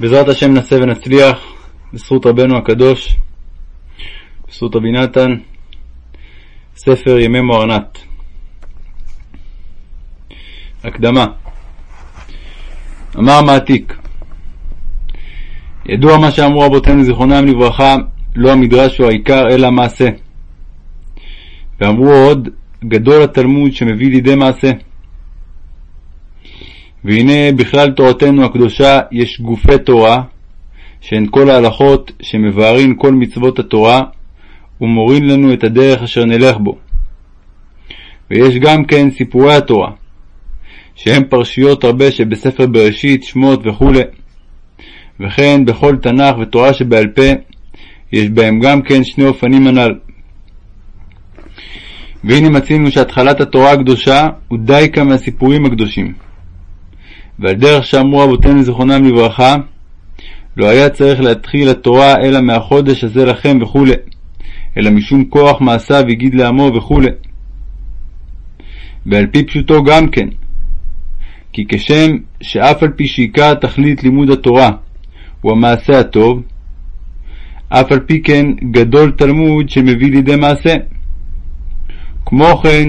בעזרת השם נעשה ונצליח, בזכות רבנו הקדוש, בזכות רבי נתן, ספר ימי מוהרנת. הקדמה אמר מעתיק ידוע מה שאמרו רבותינו זיכרונם לברכה, לא המדרש הוא העיקר אלא המעשה. ואמרו עוד, גדול התלמוד שמביא לידי מעשה. והנה בכלל תורתנו הקדושה יש גופי תורה, שהן כל ההלכות שמבארין כל מצוות התורה, ומורין לנו את הדרך אשר נלך בו. ויש גם כן סיפורי התורה, שהם פרשיות הרבה שבספר בראשית, שמות וכו'. וכן בכל תנ"ך ותורה שבעל פה, יש בהם גם כן שני אופנים הנ"ל. והנה מצינו שהתחלת התורה הקדושה הוא דייקה מהסיפורים הקדושים. ועל דרך שאמרו אבותינו זיכרונם לברכה, לא היה צריך להתחיל התורה אלא מהחודש הזה לכם וכו', אלא משום כוח מעשיו הגיד לעמו וכו'. ועל פי פשוטו גם כן, כי כשם שאף על פי שעיקר תכלית לימוד התורה הוא המעשה הטוב, אף על פי כן גדול תלמוד שמביא לידי מעשה. כמו כן,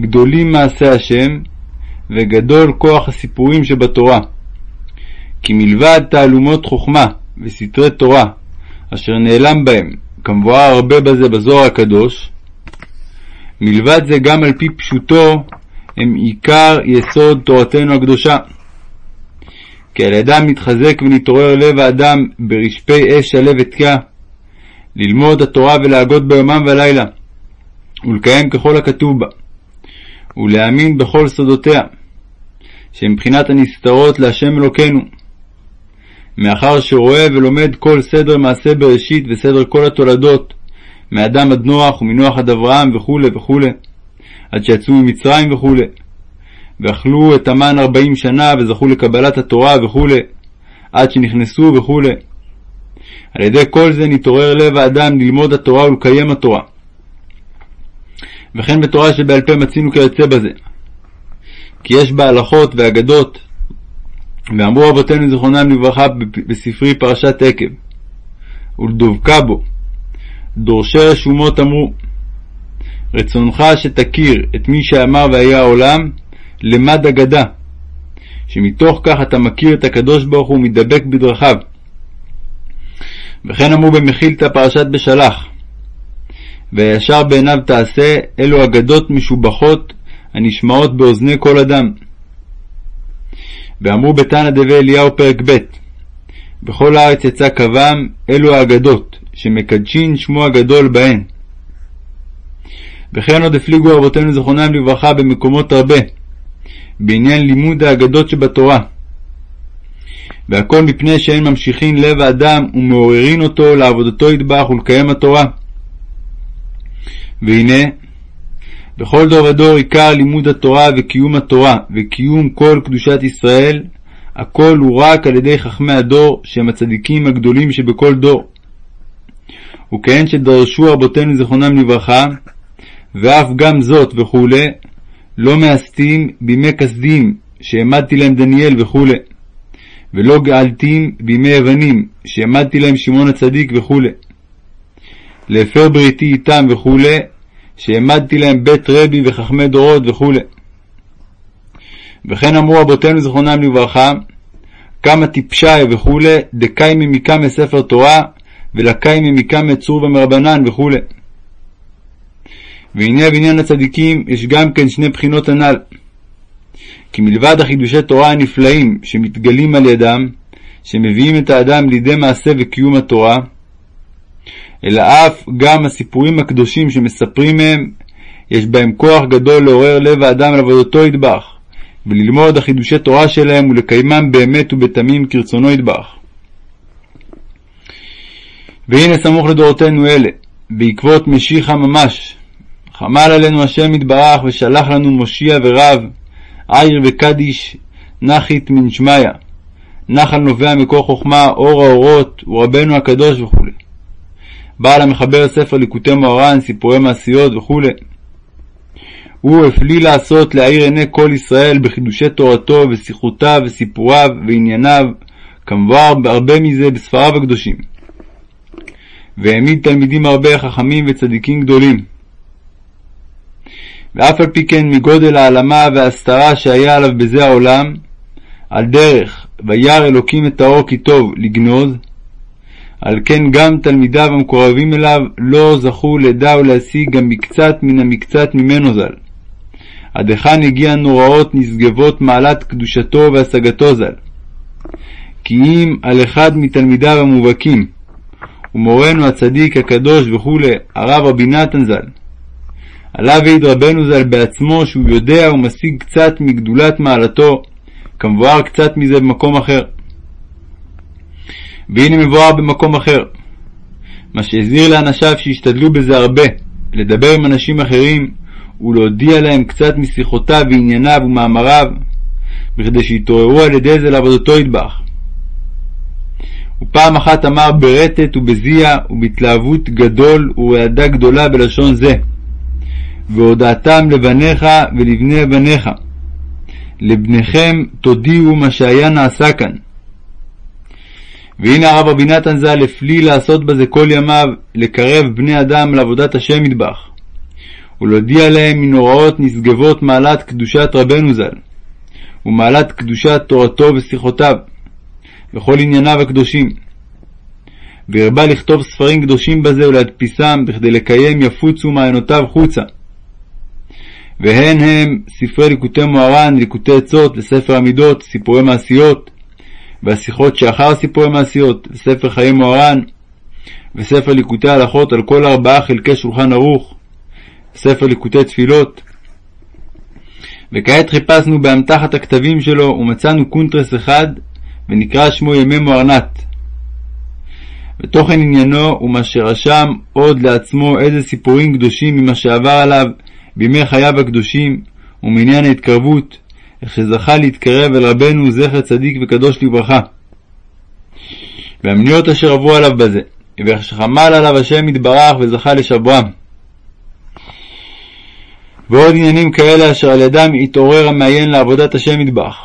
גדולים מעשי השם, וגדול כוח הסיפורים שבתורה. כי מלבד תעלומות חוכמה וסתרי תורה, אשר נעלם בהם, כמבואר הרבה בזה בזוהר הקדוש, מלבד זה גם על פי פשוטו, הם עיקר יסוד תורתנו הקדושה. כי על ידם מתחזק ונתעורר לב האדם ברשפי אש הלב ותקיעה, ללמוד התורה ולהגות ביומם ולילה, ולקיים ככל הכתוב בה, ולהאמין בכל סודותיה, שהם מבחינת הנסתרות להשם אלוקינו. מאחר שרואה ולומד כל סדר מעשה בראשית וסדר כל התולדות, מאדם עד נוח ומנוח עד אברהם וכו' וכו', עד שיצאו ממצרים וכו', ואכלו את המן ארבעים שנה וזכו לקבלת התורה וכו', עד שנכנסו וכו'. על ידי כל זה נתעורר לב האדם ללמוד התורה ולקיים התורה. וכן בתורה שבעל פה מצינו כיוצא בזה. כי יש בה הלכות ואגדות, ואמרו אבותינו זיכרונם לברכה בספרי פרשת עקב, ולדבקה בו, דורשי רשומות אמרו, רצונך שתכיר את מי שאמר והיה העולם, למד אגדה, שמתוך כך אתה מכיר את הקדוש ברוך הוא ומדבק בדרכיו. וכן אמרו במחילתא פרשת בשלח, וישר בעיניו תעשה, אלו אגדות משובחות הנשמעות באוזני כל אדם. ואמרו בתנא דבי אליהו פרק ב' בכל הארץ יצא קבם, אלו האגדות, שמקדשין שמו הגדול בהן. וכן עוד הפליגו אבותינו זכרונם לברכה במקומות הרבה, בעניין לימוד האגדות שבתורה. והכל מפני שאין ממשיכין לב האדם ומעוררין אותו לעבודתו ידבח ולקיים התורה. והנה, בכל דור ודור עיקר לימוד התורה וקיום התורה וקיום כל קדושת ישראל, הכל הוא רק על ידי חכמי הדור, שהם הצדיקים הגדולים שבכל דור. וכן שדרשו רבותינו זיכרונם לברכה, ואף גם זאת וכו', לא מאסתים בימי כסדים, שהעמדתי להם דניאל וכו', ולא גאלתים בימי יוונים, שהעמדתי להם שמעון הצדיק וכו', להפר בריתי איתם וכו', שהעמדתי להם בית רבי וחכמי דורות וכו'. וכן אמרו רבותינו זכרונם לברכה, כמה טיפשי וכו', דקיימי מקמא ספר תורה, ולקיימי מקמא צור ומרבנן וכו'. והנה בעניין הצדיקים יש גם כן שני בחינות הנ"ל. כי מלבד החידושי תורה הנפלאים שמתגלים על ידם, שמביאים את האדם לידי מעשה וקיום התורה, אלא אף גם הסיפורים הקדושים שמספרים מהם, יש בהם כוח גדול לעורר לב האדם לעבודתו ידבח, וללמוד החידושי תורה שלהם ולקיימם באמת ובתמים כרצונו ידבח. והנה סמוך לדורותינו אלה, בעקבות משיחה ממש, חמל עלינו השם יתברך ושלח לנו מושיע ורב, עיר וקדיש, נחית מן שמיא, נחל נובע מקור חוכמה, אור האורות, ורבנו הקדוש וכו'. בעל המחבר ספר ליקוטי מוהר"ן, סיפורי מעשיות וכו'. הוא הפליא לעשות להאיר עיני כל ישראל בחידושי תורתו ושיחותיו וסיפוריו וענייניו, כמבואר בהרבה מזה בספריו הקדושים. והעמיד תלמידים הרבה חכמים וצדיקים גדולים. ואף על פי כן מגודל העלמה וההסתרה שהיה עליו בזה העולם, על דרך וירא אלוקים את האור כי טוב לגנוז, על כן גם תלמידיו המקורבים אליו לא זכו לדע ולהשיג גם מקצת מן המקצת ממנו ז"ל. עד היכן הגיע נוראות נשגבות מעלת קדושתו והשגתו ז"ל. כי אם על אחד מתלמידיו המובהקים, ומורנו הצדיק הקדוש וכולי, הרב רבי נתן ז"ל, עליו העיד רבנו ז"ל בעצמו שהוא יודע ומשיג קצת מגדולת מעלתו, כמבואר קצת מזה במקום אחר. והנה מבואר במקום אחר. מה שהזהיר לאנשיו שישתדלו בזה הרבה, לדבר עם אנשים אחרים, ולהודיע להם קצת משיחותיו וענייניו ומאמריו, בכדי שיתעוררו על ידי זה לעבודתו ידבח. ופעם אחת אמר ברטט ובזיע ובהתלהבות גדול ורעדה גדולה בלשון זה, והודעתם לבניך ולבני בניך, לבניכם תודיעו מה שהיה נעשה כאן. והנה הרב רבי נתן ז"ל הפליא לעשות בזה כל ימיו, לקרב בני אדם לעבודת השם מטבח, ולהודיע להם מנוראות נשגבות מעלת קדושת רבנו ז"ל, ומעלת קדושת תורתו ושיחותיו, וכל ענייניו הקדושים. והרבה לכתוב ספרים קדושים בזה ולהדפיסם, בכדי לקיים יפוצו מעיינותיו חוצה. והן הם ספרי ליקוטי מוהר"ן, ליקוטי עצות, וספר המידות, סיפורי מעשיות, והשיחות שאחר סיפורי מעשיות, וספר חיי מוהר"ן, וספר ליקוטי הלכות על כל ארבעה חלקי שולחן ערוך, ספר ליקוטי תפילות. וכעת חיפשנו באמתחת הכתבים שלו ומצאנו קונטרס אחד ונקרא שמו ימי מוארנת. ותוכן עניינו הוא מה שרשם עוד לעצמו איזה סיפורים קדושים ממה שעבר עליו בימי חייו הקדושים ומעניין ההתקרבות, שזכה להתקרב אל רבנו זכר צדיק וקדוש לברכה. והמניות אשר עברו עליו בזה, ואיך שחמל עליו השם יתברך וזכה לשברם. ועוד עניינים כאלה אשר על ידם התעורר המעיין לעבודת השם יתברך.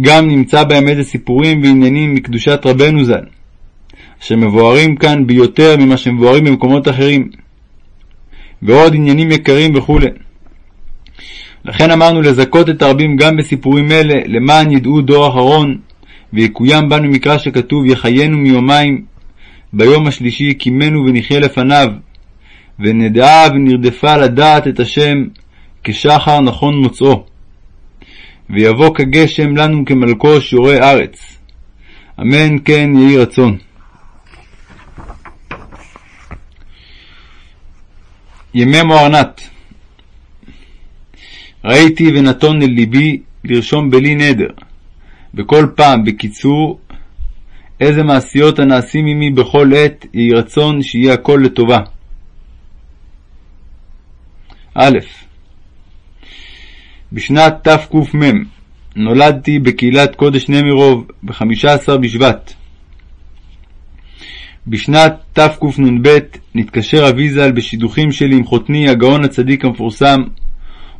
גם נמצא בהם איזה סיפורים ועניינים מקדושת רבנו ז"ל, שמבוארים כאן ביותר ממה שמבוארים במקומות אחרים. ועוד עניינים יקרים וכו'. לכן אמרנו לזכות את הרבים גם בסיפורים אלה, למען ידעו דור אחרון, ויקוים בנו מקרא שכתוב יחיינו מיומיים, ביום השלישי קימנו ונחיה לפניו, ונדעה ונרדפה לדעת את השם, כשחר נכון מוצאו. ויבוא כגשם לנו כמלכו שיעורי ארץ. אמן כן יהי רצון. ימי מוארנת ראיתי ונתון אל ליבי לרשום בלי נדר, בכל פעם, בקיצור, איזה מעשיות הנעשים עמי בכל עת, יהי רצון שיהיה הכל לטובה. א. בשנת תק"מ נולדתי בקהילת קודש נמירוב ב-15 בשבט. בשנת תקנ"ב נתקשר אבי ז"ל בשידוכים שלי עם חותני הגאון הצדיק המפורסם,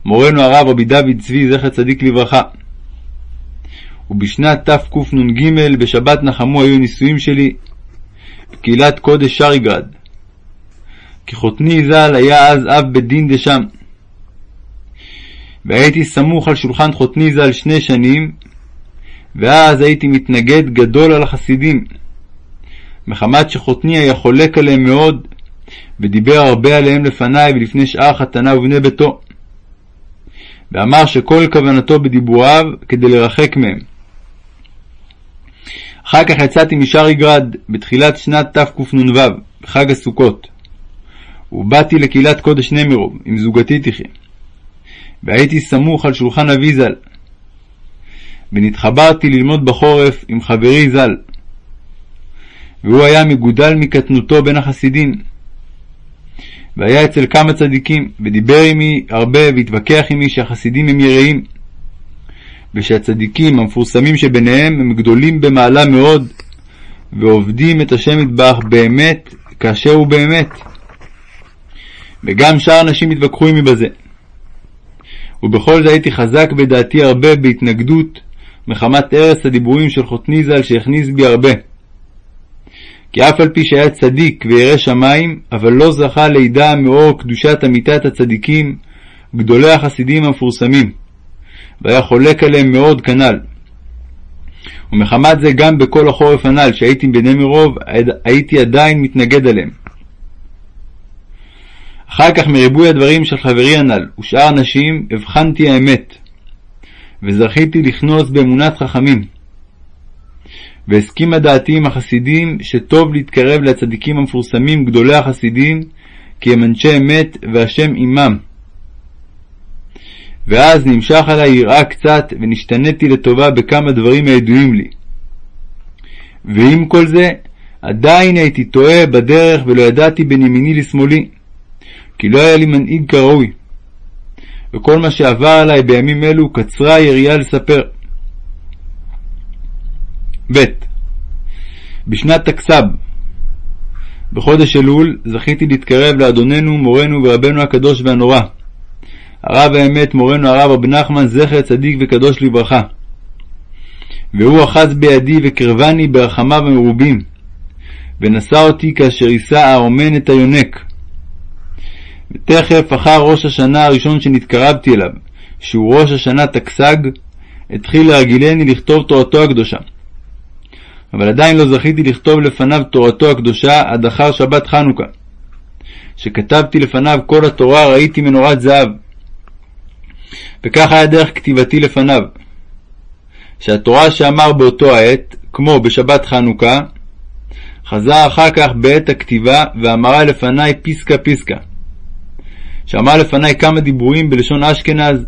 מורנו הרב רבי דוד צבי זכר צדיק לברכה. ובשנת תקנ"ג בשבת נחמו היו נישואים שלי בקהילת קודש שריגרד. כי חותני ז"ל היה אז אב בית דין דשם. והייתי סמוך על שולחן חותני ז"ל שני שנים, ואז הייתי מתנגד גדול על החסידים. מחמת שחותני היה חולק עליהם מאוד, ודיבר הרבה עליהם לפניי ולפני שאר חתניו ובני ביתו. ואמר שכל כוונתו בדיבוריו כדי לרחק מהם. אחר כך יצאתי משריגרד בתחילת שנת תקנ"ו, בחג הסוכות, ובאתי לקהילת קודש נמירוב, עם זוגתי תחיה. והייתי סמוך על שולחן אבי ז"ל. ונתחברתי ללמוד בחורף עם חברי ז"ל. והוא היה מגודל מקטנותו בין החסידים. והיה אצל כמה צדיקים, ודיבר עמי הרבה והתווכח עמי שהחסידים הם יראים, ושהצדיקים המפורסמים שביניהם הם גדולים במעלה מאוד, ועובדים את השם יתברך באמת כאשר הוא באמת. וגם שאר אנשים התווכחו עמי בזה. ובכל זה הייתי חזק בדעתי הרבה בהתנגדות, מחמת ארץ הדיבורים של חותני ז"ל שהכניס בי הרבה. כי אף על פי שהיה צדיק וירא שמים, אבל לא זכה לידע מאור קדושת אמיתת הצדיקים, גדולי החסידים המפורסמים, והיה חולק עליהם מאוד כנ"ל. ומחמת זה גם בכל החורף הנ"ל, שהייתי בני מרוב, הייתי עדיין מתנגד עליהם. אחר כך מריבוי הדברים של חברי הנ"ל ושאר הנשים, הבחנתי האמת, וזכיתי לכנוס באמונת חכמים. והסכימה דעתי עם החסידים שטוב להתקרב לצדיקים המפורסמים גדולי החסידים, כי הם אנשי אמת והשם עמם. ואז נמשך עלי יראה קצת, ונשתניתי לטובה בכמה דברים הידועים לי. ועם כל זה, עדיין הייתי טועה בדרך ולא ידעתי בין ימיני לשמאלי, כי לא היה לי מנהיג כראוי. וכל מה שעבר עלי בימים אלו קצרה היריעה לספר. ב. בשנת תקס"ב, בחודש אלול, זכיתי להתקרב לאדוננו, מורנו ורבנו הקדוש והנורא, הרב האמת מורנו הרב רבי נחמן זכר צדיק וקדוש לברכה. והוא אחז בידי וקרבני ברחמיו המרובים, ונשא אותי כאשר יישא הארומן את היונק. ותכף אחר ראש השנה הראשון שנתקרבתי אליו, שהוא ראש השנה תקס"ג, התחיל להרגילני לכתוב תורתו הקדושה. אבל עדיין לא זכיתי לכתוב לפניו תורתו הקדושה עד אחר שבת חנוכה. שכתבתי לפניו כל התורה ראיתי מנורת זהב. וכך היה דרך כתיבתי לפניו. שהתורה שאמר באותו העת, כמו בשבת חנוכה, חזר אחר כך בעת הכתיבה ואמרה לפניי פיסקה פיסקה. שאמר לפניי כמה דיבורים בלשון אשכנז,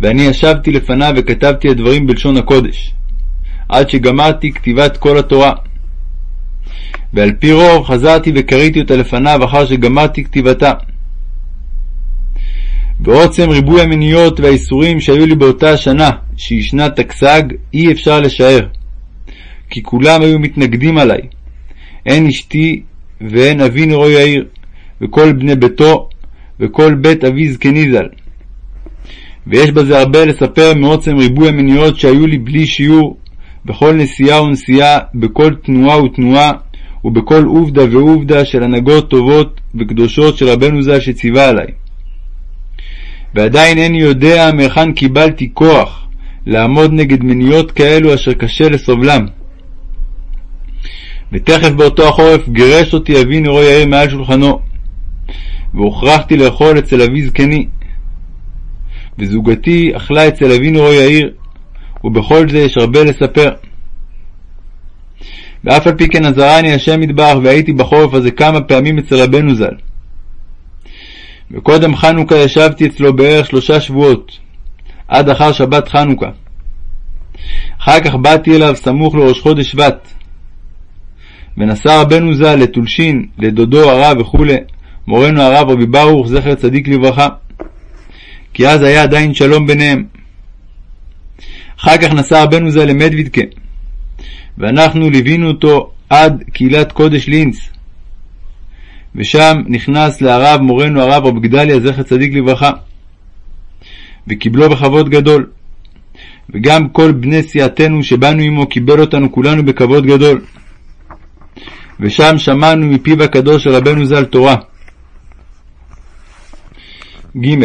ואני ישבתי לפניו וכתבתי הדברים בלשון הקודש, עד שגמרתי כתיבת כל התורה. ועל פי רוב חזרתי וקראתי אותה לפניו אחר שגמרתי כתיבתה. ועוצם ריבוי המיניות והאיסורים שהיו לי באותה השנה, שהיא שנת תקס"ג, אי אפשר לשער. כי כולם היו מתנגדים עלי. הן אשתי והן אבי נרו יאיר, וכל בני ביתו, וכל בית אבי זקני ז"ל. ויש בזה הרבה לספר מעוצם ריבוי המיניות שהיו לי בלי שיעור, בכל נסיעה ונסיעה, בכל תנועה ותנועה, ובכל עובדה ועובדה של הנהגות טובות וקדושות של רבנו ז"ל שציווה עלי. ועדיין איני יודע מהיכן קיבלתי כוח לעמוד נגד מניות כאלו אשר קשה לסובלם. ותכף באותו החורף גירש אותי אבי נרו יאיר מעל שולחנו, והוכרחתי לאכול אצל אבי זקני. וזוגתי אכלה אצל אבי נרו יאיר, ובכל זה יש הרבה לספר. ואף על פי כן עזרני השם מטבח, והייתי בחורף הזה כמה פעמים אצל רבנו ז"ל. וקודם חנוכה ישבתי אצלו בערך שלושה שבועות, עד אחר שבת חנוכה. אחר כך באתי אליו סמוך לראש חודש שבט. ונשא רבנו ז"ל לטולשין, לדודו הרב וכו', מורנו הרב רבי ברוך, זכר צדיק לברכה. כי אז היה עדיין שלום ביניהם. אחר כך נסע רבנו ז"ל למדוידקה, ואנחנו ליווינו אותו עד קהילת קודש לינץ, ושם נכנס להרב מורנו הרב רב גדליה זכר צדיק לברכה, וקיבלו בכבוד גדול. וגם כל בני סיעתנו שבאנו עמו קיבל אותנו כולנו בכבוד גדול. ושם שמענו מפיו הקדוש של רבנו ז"ל תורה. ג.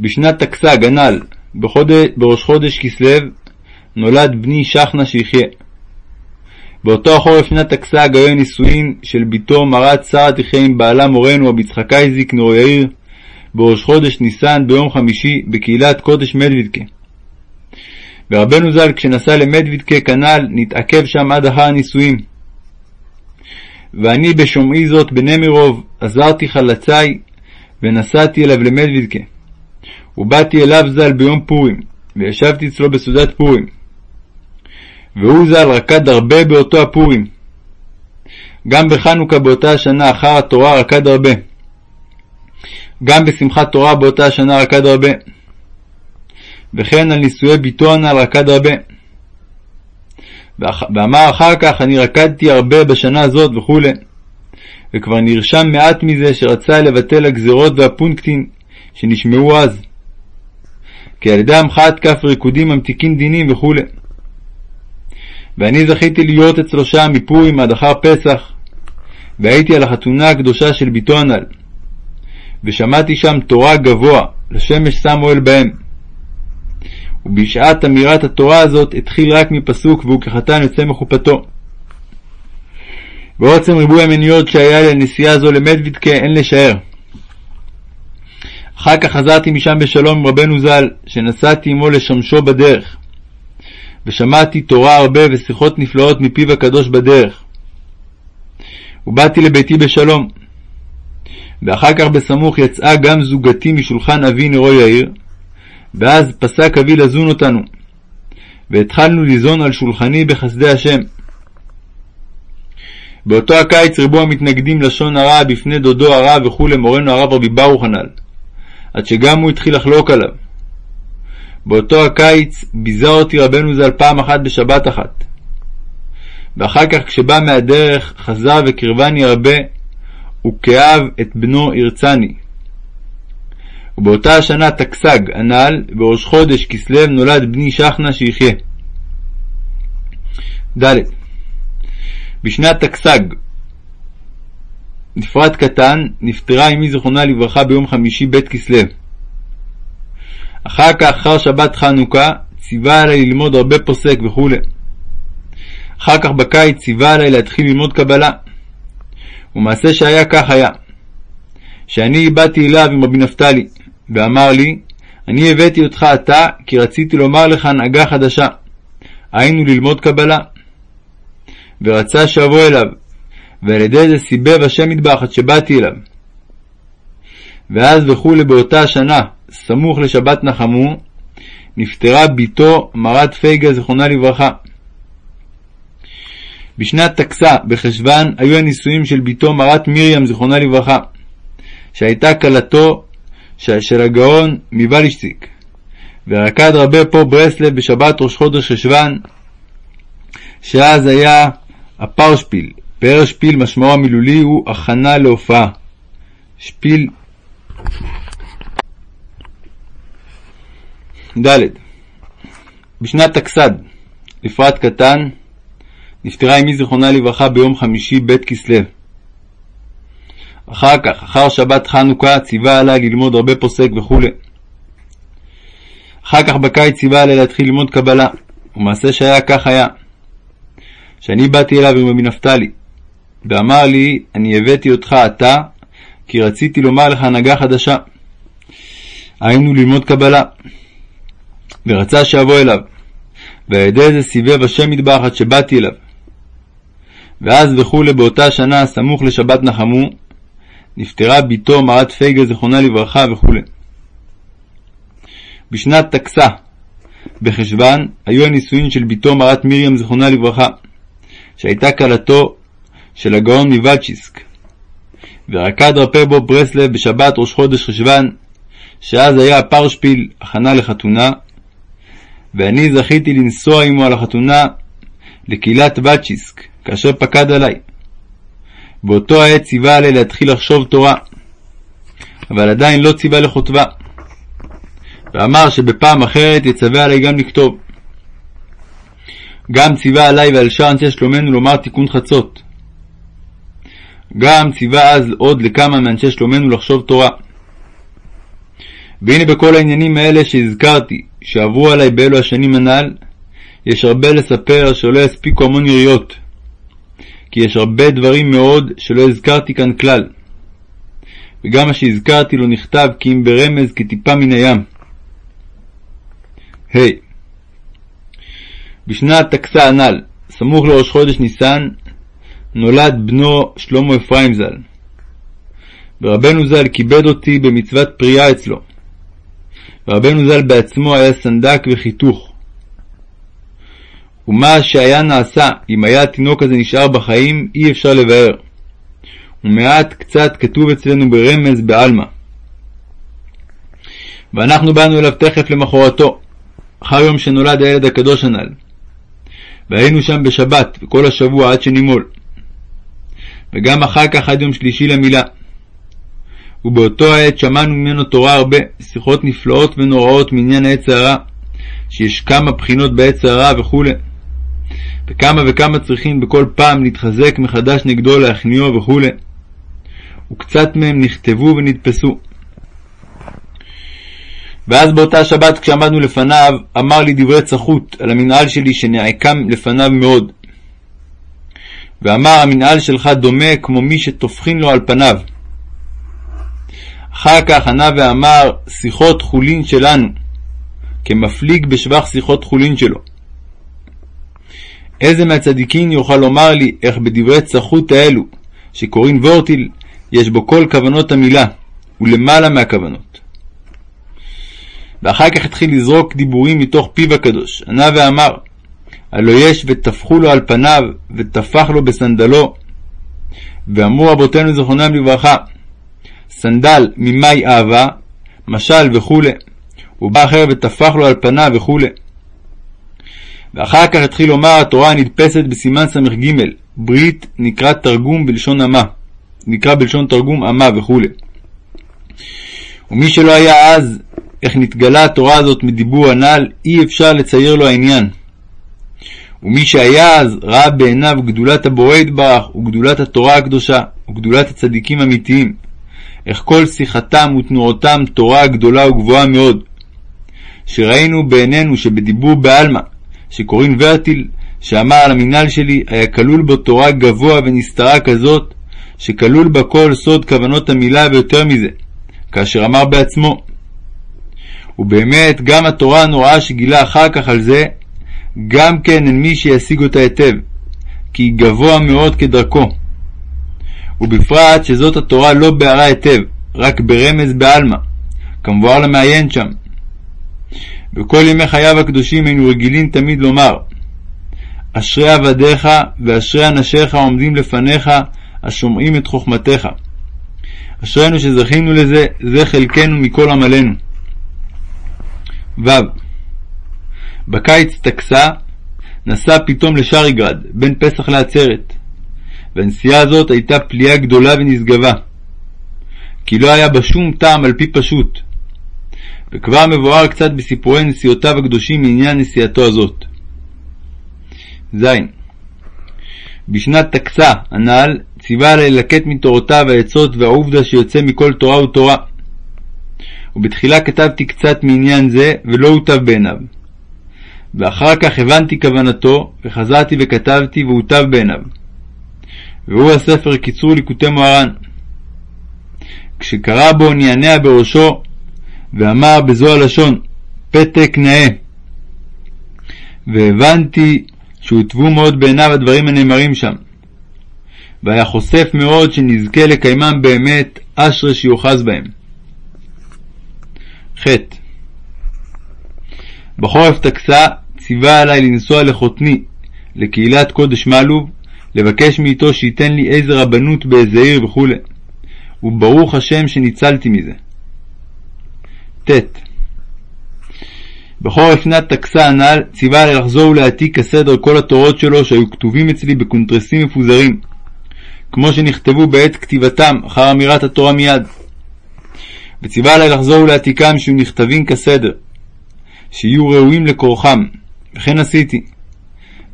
בשנת תקס"ג הנ"ל, בראש חודש כסלו, נולד בני שחנה שיחיה. באותו החורף שנת תקס"ג היו נישואין של בתו מרת שרה תחיה עם בעלה מורנו רבי יצחק אייזיק נור יאיר בראש חודש ניסן ביום חמישי בקהילת קודש מדוידקה. ורבנו ז"ל כשנסע למדוידקה כנ"ל נתעכב שם עד אחר הנישואין. ואני בשומעי זאת בנמירוב עזרתי חלצי ונסעתי אליו למדוידקה. ובאתי אליו ז"ל ביום פורים וישבתי אצלו בסעודת פורים. והוא ז"ל רקד הרבה באותו הפורים. גם בחנוכה באותה השנה אחר התורה רקד הרבה. גם בשמחת תורה באותה השנה רקד הרבה. וכן על נישואי ביתו הנ"ל רקד הרבה. ואמר אחר כך אני רקדתי הרבה בשנה הזאת וכו', וכבר נרשם מעט מזה שרצה לבטל הגזרות והפונקטים שנשמעו אז. כי על ידי המחאת כף ריקודים ממתיקים דינים וכו'. ואני זכיתי להיות אצלו שם מפורים עד אחר פסח, והייתי על החתונה הקדושה של ביתו הנ"ל. ושמעתי שם תורה גבוה, לשמש שם אוהל בהם. ובשעת אמירת התורה הזאת התחיל רק מפסוק והוא כחתן יוצא מחופתו. ועוצם ריבוי המניות שהיה לי על נסיעה זו למדוידקה אין לשער. אחר כך חזרתי משם בשלום עם רבנו ז"ל, שנסעתי עמו לשמשו בדרך. ושמעתי תורה הרבה ושיחות נפלאות מפיו הקדוש בדרך. ובאתי לביתי בשלום. ואחר כך בסמוך יצאה גם זוגתי משולחן אבי נרו יאיר, ואז פסק אבי לזון אותנו, והתחלנו ליזון על שולחני בחסדי השם. באותו הקיץ רבו המתנגדים לשון הרע בפני דודו הרב וכו' מורנו הרב רבי ברוך הנ"ל, עד שגם הוא התחיל לחלוק עליו. באותו הקיץ ביזה אותי רבנו ז"ל פעם אחת בשבת אחת. ואחר כך כשבא מהדרך חזר וקרבני הרבה, וכאב את בנו ירצני. ובאותה השנה תקסג הנ"ל, בראש חודש כסלו נולד בני שחנה שיחיה. ד. בשנת תקסג נפרד קטן, נפטרה אמי זיכרונה לברכה ביום חמישי ב' כסלו. אחר כך, אחר שבת חנוכה, ציווה עלי ללמוד הרבה פוסק וכו'. אחר כך בקיץ ציווה עלי להתחיל ללמוד קבלה. ומעשה שהיה כך היה. שאני באתי אליו עם רבי נפתלי, ואמר לי, אני הבאתי אותך עתה, כי רציתי לומר לך הנהגה חדשה. היינו ללמוד קבלה. ורצה שאבוא אליו, ועל ידי זה סיבב השם מטבח עד שבאתי אליו. ואז וכולי באותה השנה, סמוך לשבת נחמו, נפטרה בתו מרת פייגה זיכרונה לברכה. בשנת תקסה בחשוון היו הנישואים של בתו מרת מרים זיכרונה לברכה, שהייתה כלתו של הגאון מבלישציק, ורקד רבה פה ברסלב בשבת ראש חודש חשוון, שאז היה הפרשפיל. פרשפיל משמעו המילולי הוא הכנה להופעה. שפיל ד. בשנת תקסד, לפרט קטן, נפטרה אמי זיכרונה לברכה ביום חמישי ב' כסלו. אחר כך, אחר שבת חנוכה, ציווה עלי ללמוד הרבה פוסק וכו'. אחר כך בקיץ ציווה עלי להתחיל ללמוד קבלה, ומעשה שהיה כך היה. שאני באתי אליו עם רבי נפתלי, ואמר לי, אני הבאתי אותך עתה, כי רציתי לומר לך הנהגה חדשה. היינו ללמוד קבלה. ורצה שאבוא אליו, ועל זה סיבב השם מטבח עד שבאתי אליו. ואז וכולי באותה שנה, סמוך לשבת נחמו, נפטרה בתו מרת פייגה זיכרונה לברכה וכולי. בשנת תקסה, בחשוון, היו הנישואין של בתו מרת מרים זיכרונה לברכה, שהייתה כלתו של הגאון מוולצ'יסק. ורקד רפא בו ברסלב בשבת ראש חודש חשוון, שאז היה הפרשפיל הכנה לחתונה, ואני זכיתי לנסוע עמו על החתונה לקהילת ולצ'יסק, כאשר פקד עלי. באותו העת ציווה עלי להתחיל לחשוב תורה, אבל עדיין לא ציווה לכותבה. ואמר שבפעם אחרת יצווה עלי גם לכתוב. גם ציווה עלי ועל שאר אנשי שלומנו לומר תיקון חצות. גם ציווה אז עוד לכמה מאנשי שלומנו לחשוב תורה. והנה בכל העניינים האלה שהזכרתי, שעברו עלי באלו השנים הנ"ל, יש הרבה לספר אשר לא יספיקו המון יריות, כי יש הרבה דברים מאוד שלא הזכרתי כאן כלל. וגם מה שהזכרתי לא נכתב כי אם ברמז כטיפה מן הים. ה. Hey. בשנת טקסה הנ"ל, סמוך לראש חודש ניסן, נולד בנו שלמה אפרים ז"ל. ורבנו ז"ל כיבד אותי במצוות פריאה אצלו. ורבנו ז"ל בעצמו היה סנדק וחיתוך. ומה שהיה נעשה אם היה התינוק הזה נשאר בחיים, אי אפשר לבאר. ומעט קצת כתוב אצלנו ברמז בעלמא. ואנחנו באנו אליו תכף למחרתו, אחר יום שנולד הילד הקדוש הנ"ל. והיינו שם בשבת, וכל השבוע עד שנימול. וגם אחר כך עד יום שלישי למילה. ובאותו העת שמענו ממנו תורה הרבה, שיחות נפלאות ונוראות מעניין העץ הרע, שיש כמה בחינות בעץ הרע וכו', וכמה וכמה צריכים בכל פעם להתחזק מחדש נגדו להכניעו וכו', וקצת מהם נכתבו ונדפסו. ואז באותה שבת כשעמדנו לפניו, אמר לי דברי צחות על המנהל שלי שנעקם לפניו מאוד. ואמר המנהל שלך דומה כמו מי שטופחין לו על פניו. אחר כך ענה ואמר שיחות חולין שלנו, כמפליג בשבח שיחות חולין שלו. איזה מהצדיקים יוכל לומר לי איך בדברי צחות האלו, שקוראים וורטיל, יש בו כל כוונות המילה, ולמעלה מהכוונות. ואחר כך התחיל לזרוק דיבורים מתוך פיו הקדוש, ענה ואמר, הלא יש וטפחו לו על פניו, וטפח לו בסנדלו. ואמרו רבותינו זכרונם לברכה, סנדל ממאי אהבה, משל וכו', ובא אחר וטפח לו על פניו וכו'. ואחר כך התחיל לומר התורה הנדפסת בסימן ס"ג, ברית נקרא תרגום בלשון אמה, נקרא בלשון תרגום אמה וכו'. ומי שלא היה אז איך נתגלה התורה הזאת מדיבור הנ"ל, אי אפשר לצייר לו העניין. ומי שהיה אז ראה בעיניו גדולת הבורא יתברך וגדולת התורה הקדושה וגדולת הצדיקים האמיתיים, איך כל שיחתם ותנועותם תורה גדולה וגבוהה מאוד. שראינו בעינינו שבדיבור בעלמא, שקוראים ורטיל, שאמר על המנהל שלי, היה כלול בו תורה גבוה ונסתרה כזאת, שכלול בה כל סוד כוונות המילה ויותר מזה, כאשר אמר בעצמו. ובאמת, גם התורה הנוראה שגילה אחר כך על זה, גם כן אין מי שישיג אותה היטב, כי היא גבוה מאוד כדרכו. ובפרט שזאת התורה לא בהרה היטב, רק ברמז בעלמא, כמבואר למעיין שם. בכל ימי חייו הקדושים היינו רגילים תמיד לומר אשרי עבדיך ואשרי אנשיך העומדים לפניך השומעים את חוכמתך. אשרינו שזכינו לזה, זה חלקנו מכל עמלנו. ו. בקיץ תקסה, נסע פתאום לשריגרד, בין פסח לעצרת, והנסיעה הזאת הייתה פליאה גדולה ונשגבה, כי לא היה בה שום טעם על פי פשוט, וכבר מבואר קצת בסיפורי נסיעותיו הקדושים מעניין נסיעתו הזאת. ז. בשנת תקסה הנ"ל ציווה עלי ללקט מתורותיו העצות והעובדה שיוצא מכל תורה ותורה. ובתחילה כתבתי קצת מעניין זה, ולא הוטב בעיניו. ואחר כך הבנתי כוונתו, וחזרתי וכתבתי והוטב בעיניו. והוא הספר קיצור ליקוטי מוהר"ן. כשקרא בו נענע בראשו, ואמר בזו הלשון, פתק נאה. והבנתי שהוטבו מאוד בעיניו הדברים הנאמרים שם. והיה חושף מאוד שנזכה לקיימם באמת, אשרי שיוחז בהם. ח. בחורף תקסה ציווה עלי לנסוע לחותני, לקהילת קודש מעלוב, לבקש מאיתו שייתן לי איזה רבנות באיזה עיר וכו', וברוך השם שניצלתי מזה. ט. בחורף שנת תקסה הנ"ל ציווה עלי לחזור ולהעתיק כסדר כל התורות שלו שהיו כתובים אצלי בקונטרסים מפוזרים, כמו שנכתבו בעת כתיבתם אחר אמירת התורה מיד. וציווה עלי לחזור ולהעתיקם שיהיו נכתבים כסדר, שיהיו ראויים לכורכם, וכן עשיתי.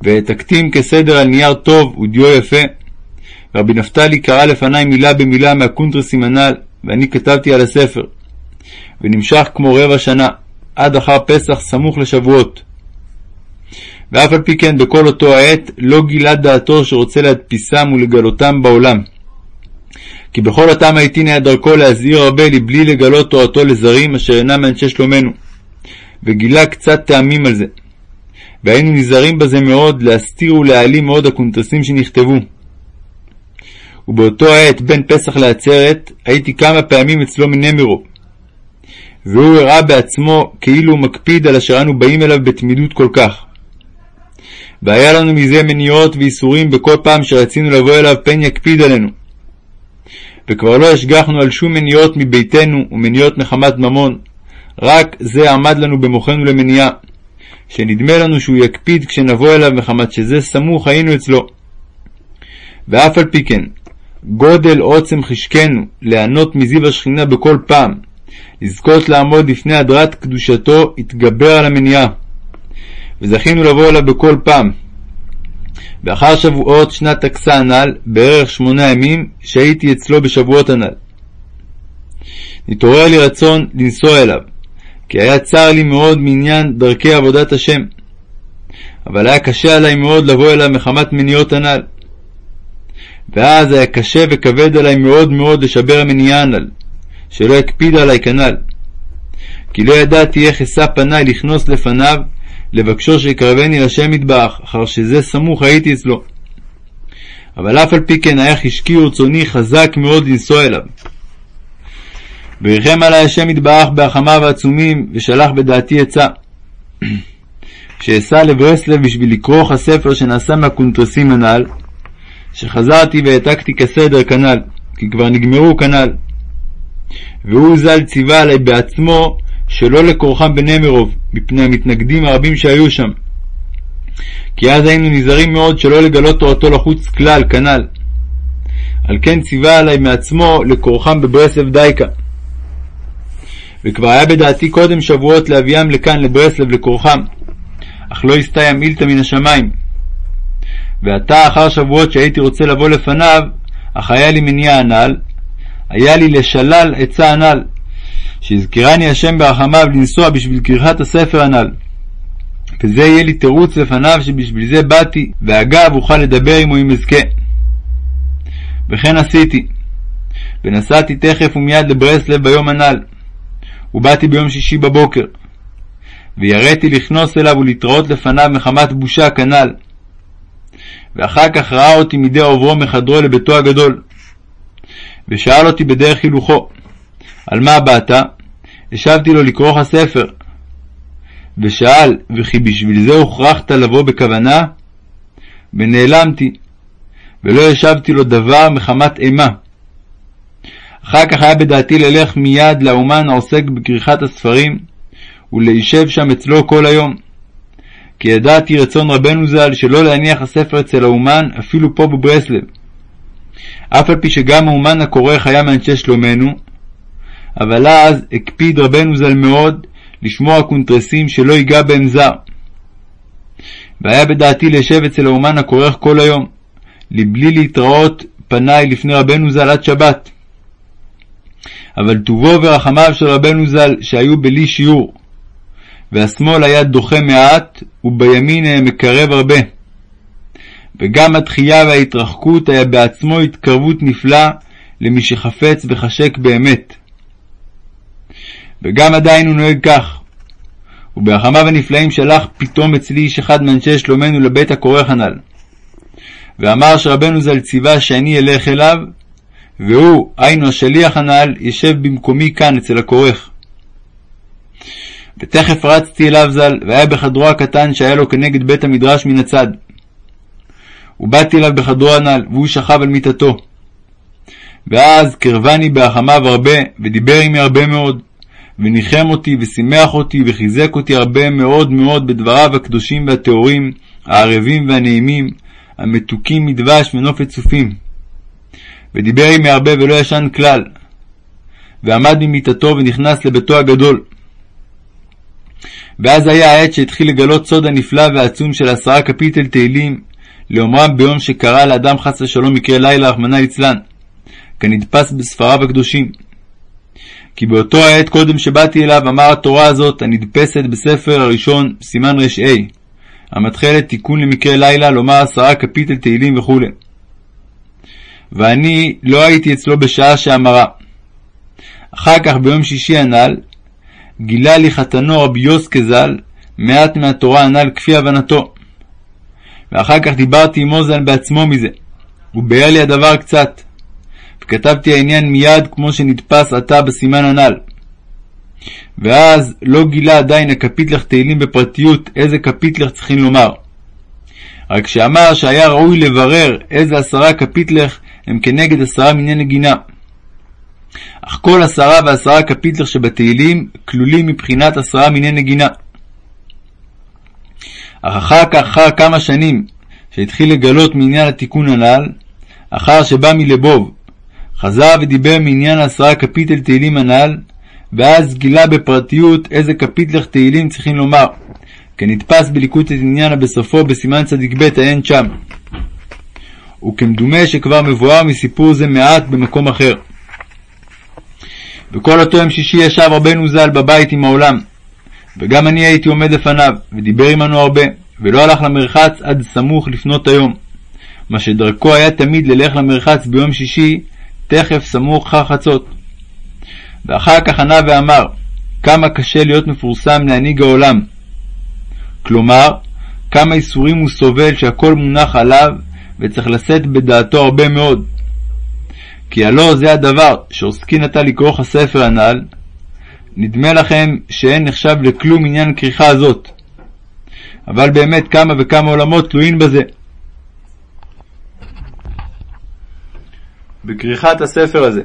והעתקתים כסדר על נייר טוב ודיו יפה. רבי נפתלי קרא לפניי מילה במילה מהקונטרסים הנ"ל, ואני כתבתי על הספר. ונמשך כמו רבע שנה, עד אחר פסח סמוך לשבועות. ואף על פי כן בכל אותו העת לא גילה דעתו שרוצה להדפיסם ולגלותם בעולם. כי בכל התם הייתי נהיה דרכו להזהיר הרבה לבלי לגלות תורתו לזרים אשר אינם מאנשי שלומנו. וגילה קצת טעמים על זה. והיינו נזהרים בזה מאוד להסתיר ולהעלים מאוד הקונטרסים שנכתבו. ובאותו העת בין פסח לעצרת הייתי כמה פעמים אצלו מנמירו. והוא הראה בעצמו כאילו הוא מקפיד על אשר אנו באים אליו בתמידות כל כך. והיה לנו מזה מניעות ואיסורים בכל פעם שרצינו לבוא אליו פן יקפיד עלינו. וכבר לא השגחנו על שום מניעות מביתנו ומניעות מחמת ממון, רק זה עמד לנו במוחנו למניעה, שנדמה לנו שהוא יקפיד כשנבוא אליו מחמת שזה סמוך היינו אצלו. ואף על פי כן, גודל עוצם חשקנו, ליהנות מזיו השכינה בכל פעם, לזכות לעמוד לפני הדרת קדושתו, התגבר על המניעה. וזכינו לבוא אליו בכל פעם. ואחר שבועות שנת טקסה הנ"ל, בערך שמונה ימים, שהייתי אצלו בשבועות הנ"ל. נתעורר לי רצון לנסוע אליו, כי היה צר לי מאוד מעניין דרכי עבודת השם. אבל היה קשה עלי מאוד לבוא אליו מחמת מניעות הנ"ל. ואז היה קשה וכבד עלי מאוד מאוד לשבר המניעה הנ"ל, שלא הקפיד עלי כנ"ל. כי לא ידעתי איך אשא פניי לכנוס לפניו, לבקשו שיקרבני לשם מטבח, אחר שזה סמוך הייתי אצלו. אבל אף על פי כן היה חשקי ורצוני חזק מאוד לנסוע אליו. וריחם עלי השם יתברך בהחמיו העצומים, ושלח בדעתי עצה. כשאסע לברסלב בשביל לכרוך הספר שנעשה מהקונטרסים הנ"ל, שחזרתי והעתקתי כסדר כנ"ל, כי כבר נגמרו כנ"ל. והוא ז"ל ציווה עלי בעצמו שלא לכורחם בנמרוב, מפני המתנגדים הרבים שהיו שם. כי אז היינו נזהרים מאוד שלא לגלות תורתו לחוץ כלל, כנ"ל. על כן ציווה עלי מעצמו לכורחם בברסלב דייקה. וכבר היה בדעתי קודם שבועות להביאם לכאן לברסלב לכורחם, אך לא הסתיים מילתא מן השמיים. ועתה אחר שבועות שהייתי רוצה לבוא לפניו, אך היה לי מניע הנ"ל, היה לי לשלל עצה הנ"ל, שיזכרני השם ברחמיו לנסוע בשביל כריכת הספר הנ"ל. וזה יהיה לי תירוץ לפניו שבשביל זה באתי, ואגב אוכל לדבר עמו אם אזכה. וכן עשיתי. ונסעתי תכף ומיד לברסלב ביום הנ"ל, ובאתי ביום שישי בבוקר. ויראתי לכנוס אליו ולהתראות לפניו מחמת בושה כנ"ל. ואחר כך ראה אותי מדי עוברו מחדרו לביתו הגדול. ושאל אותי בדרך הילוכו, על מה באת? השבתי לו לכרוך הספר. ושאל, וכי בשביל זה הוכרחת לבוא בכוונה? ונעלמתי, ולא השבתי לו דבר מחמת אימה. אחר כך היה בדעתי ללך מיד לאומן העוסק בכריכת הספרים, ולהישב שם אצלו כל היום. כי ידעתי רצון רבנו ז"ל שלא להניח הספר אצל האומן אפילו פה בברסלב. אף על פי שגם האומן הכורך היה מאנשי שלומנו, אבל אז הקפיד רבנו ז"ל מאוד לשמוע קונטרסים שלא ייגע בהם זר. והיה בדעתי לשב אצל האומן הכורך כל היום, לבלי להתראות פניי לפני רבנו ז"ל עד שבת. אבל טובו ורחמיו של רבנו ז"ל שהיו בלי שיעור, והשמאל היה דוחה מעט, ובימין מקרב הרבה. וגם התחייה וההתרחקות היה בעצמו התקרבות נפלאה למי שחפץ וחשק באמת. וגם עדיין הוא נוהג כך. וברחמיו הנפלאים שלח פתאום אצלי איש אחד מאנשי שלומנו לבית הכורך הנ"ל. ואמר שרבנו ז"ל ציווה שאני אלך אליו, והוא, היינו השליח הנ"ל, ישב במקומי כאן אצל הכורך. ותכף רצתי אליו ז"ל, והיה בחדרו הקטן שהיה לו כנגד בית המדרש מן הצד. ובאתי אליו בחדרו הנ"ל, והוא שכב על מיטתו. ואז קרבני ברחמיו הרבה, ודיבר עמי הרבה מאוד, וניחם אותי, ושימח אותי, וחיזק אותי הרבה מאוד מאוד בדבריו הקדושים והטהורים, הערבים והנעימים, המתוקים מדבש ונופת צופים. ודיבר עמי הרבה ולא ישן כלל. ועמד ממיטתו ונכנס לביתו הגדול. ואז היה העת שהתחיל לגלות סוד הנפלא והעצום של עשרה קפיטל תהילים, לאומרם ביום שקרה לאדם חס ושלום מקרה לילה, רחמנא ליצלן, כנדפס בספריו הקדושים. כי באותו העת קודם שבאתי אליו אמר התורה הזאת הנדפסת בספר הראשון, סימן ר"ה, המתחלת תיקון למקרה לילה, לומר עשרה קפיטל תהילים וכו'. ואני לא הייתי אצלו בשעה שאמרה. אחר כך ביום שישי הנ"ל, גילה לי חתנו רבי יוסקה ז"ל מעט מהתורה הנ"ל כפי הבנתו. ואחר כך דיברתי עמו ז"ל בעצמו מזה, וביאר לי הדבר קצת. וכתבתי העניין מיד כמו שנתפס עתה בסימן הנ"ל. ואז לא גילה עדיין הקפיטלך תהילים בפרטיות איזה קפיטלך צריכים לומר. רק שאמר שהיה ראוי לברר איזה עשרה קפיטלך הם כנגד עשרה מיני נגינה. אך כל עשרה ועשרה קפיטלך שבתהילים כלולים מבחינת עשרה מיני נגינה. אך אחר כך, אחר כמה שנים, שהתחיל לגלות מעניין התיקון הנ"ל, אחר שבא מלבוב, חזר ודיבר מעניין עשרה קפיטל תהילים הנ"ל, ואז גילה בפרטיות איזה קפיטלך תהילים צריכים לומר, כנתפס בליקוט את עניינה בסופו בסימן צדיק ב' העין שם. וכמדומה שכבר מבואר מסיפור זה מעט במקום אחר. בכל אותו יום שישי ישב רבנו ז"ל בבית עם העולם, וגם אני הייתי עומד לפניו, ודיבר עמנו הרבה, ולא הלך למרחץ עד סמוך לפנות היום. מה שדרכו היה תמיד ללך למרחץ ביום שישי, תכף סמוך אחר חצות. ואחר כך ענה ואמר, כמה קשה להיות מפורסם להנהיג העולם. כלומר, כמה איסורים הוא סובל שהכל מונח עליו, וצריך לשאת בדעתו הרבה מאוד. כי הלא זה הדבר שעוסקין עתה לקרוא הספר הנ"ל, נדמה לכם שאין נחשב לכלום עניין כריכה הזאת. אבל באמת כמה וכמה עולמות תלויים בזה. בכריכת הספר הזה,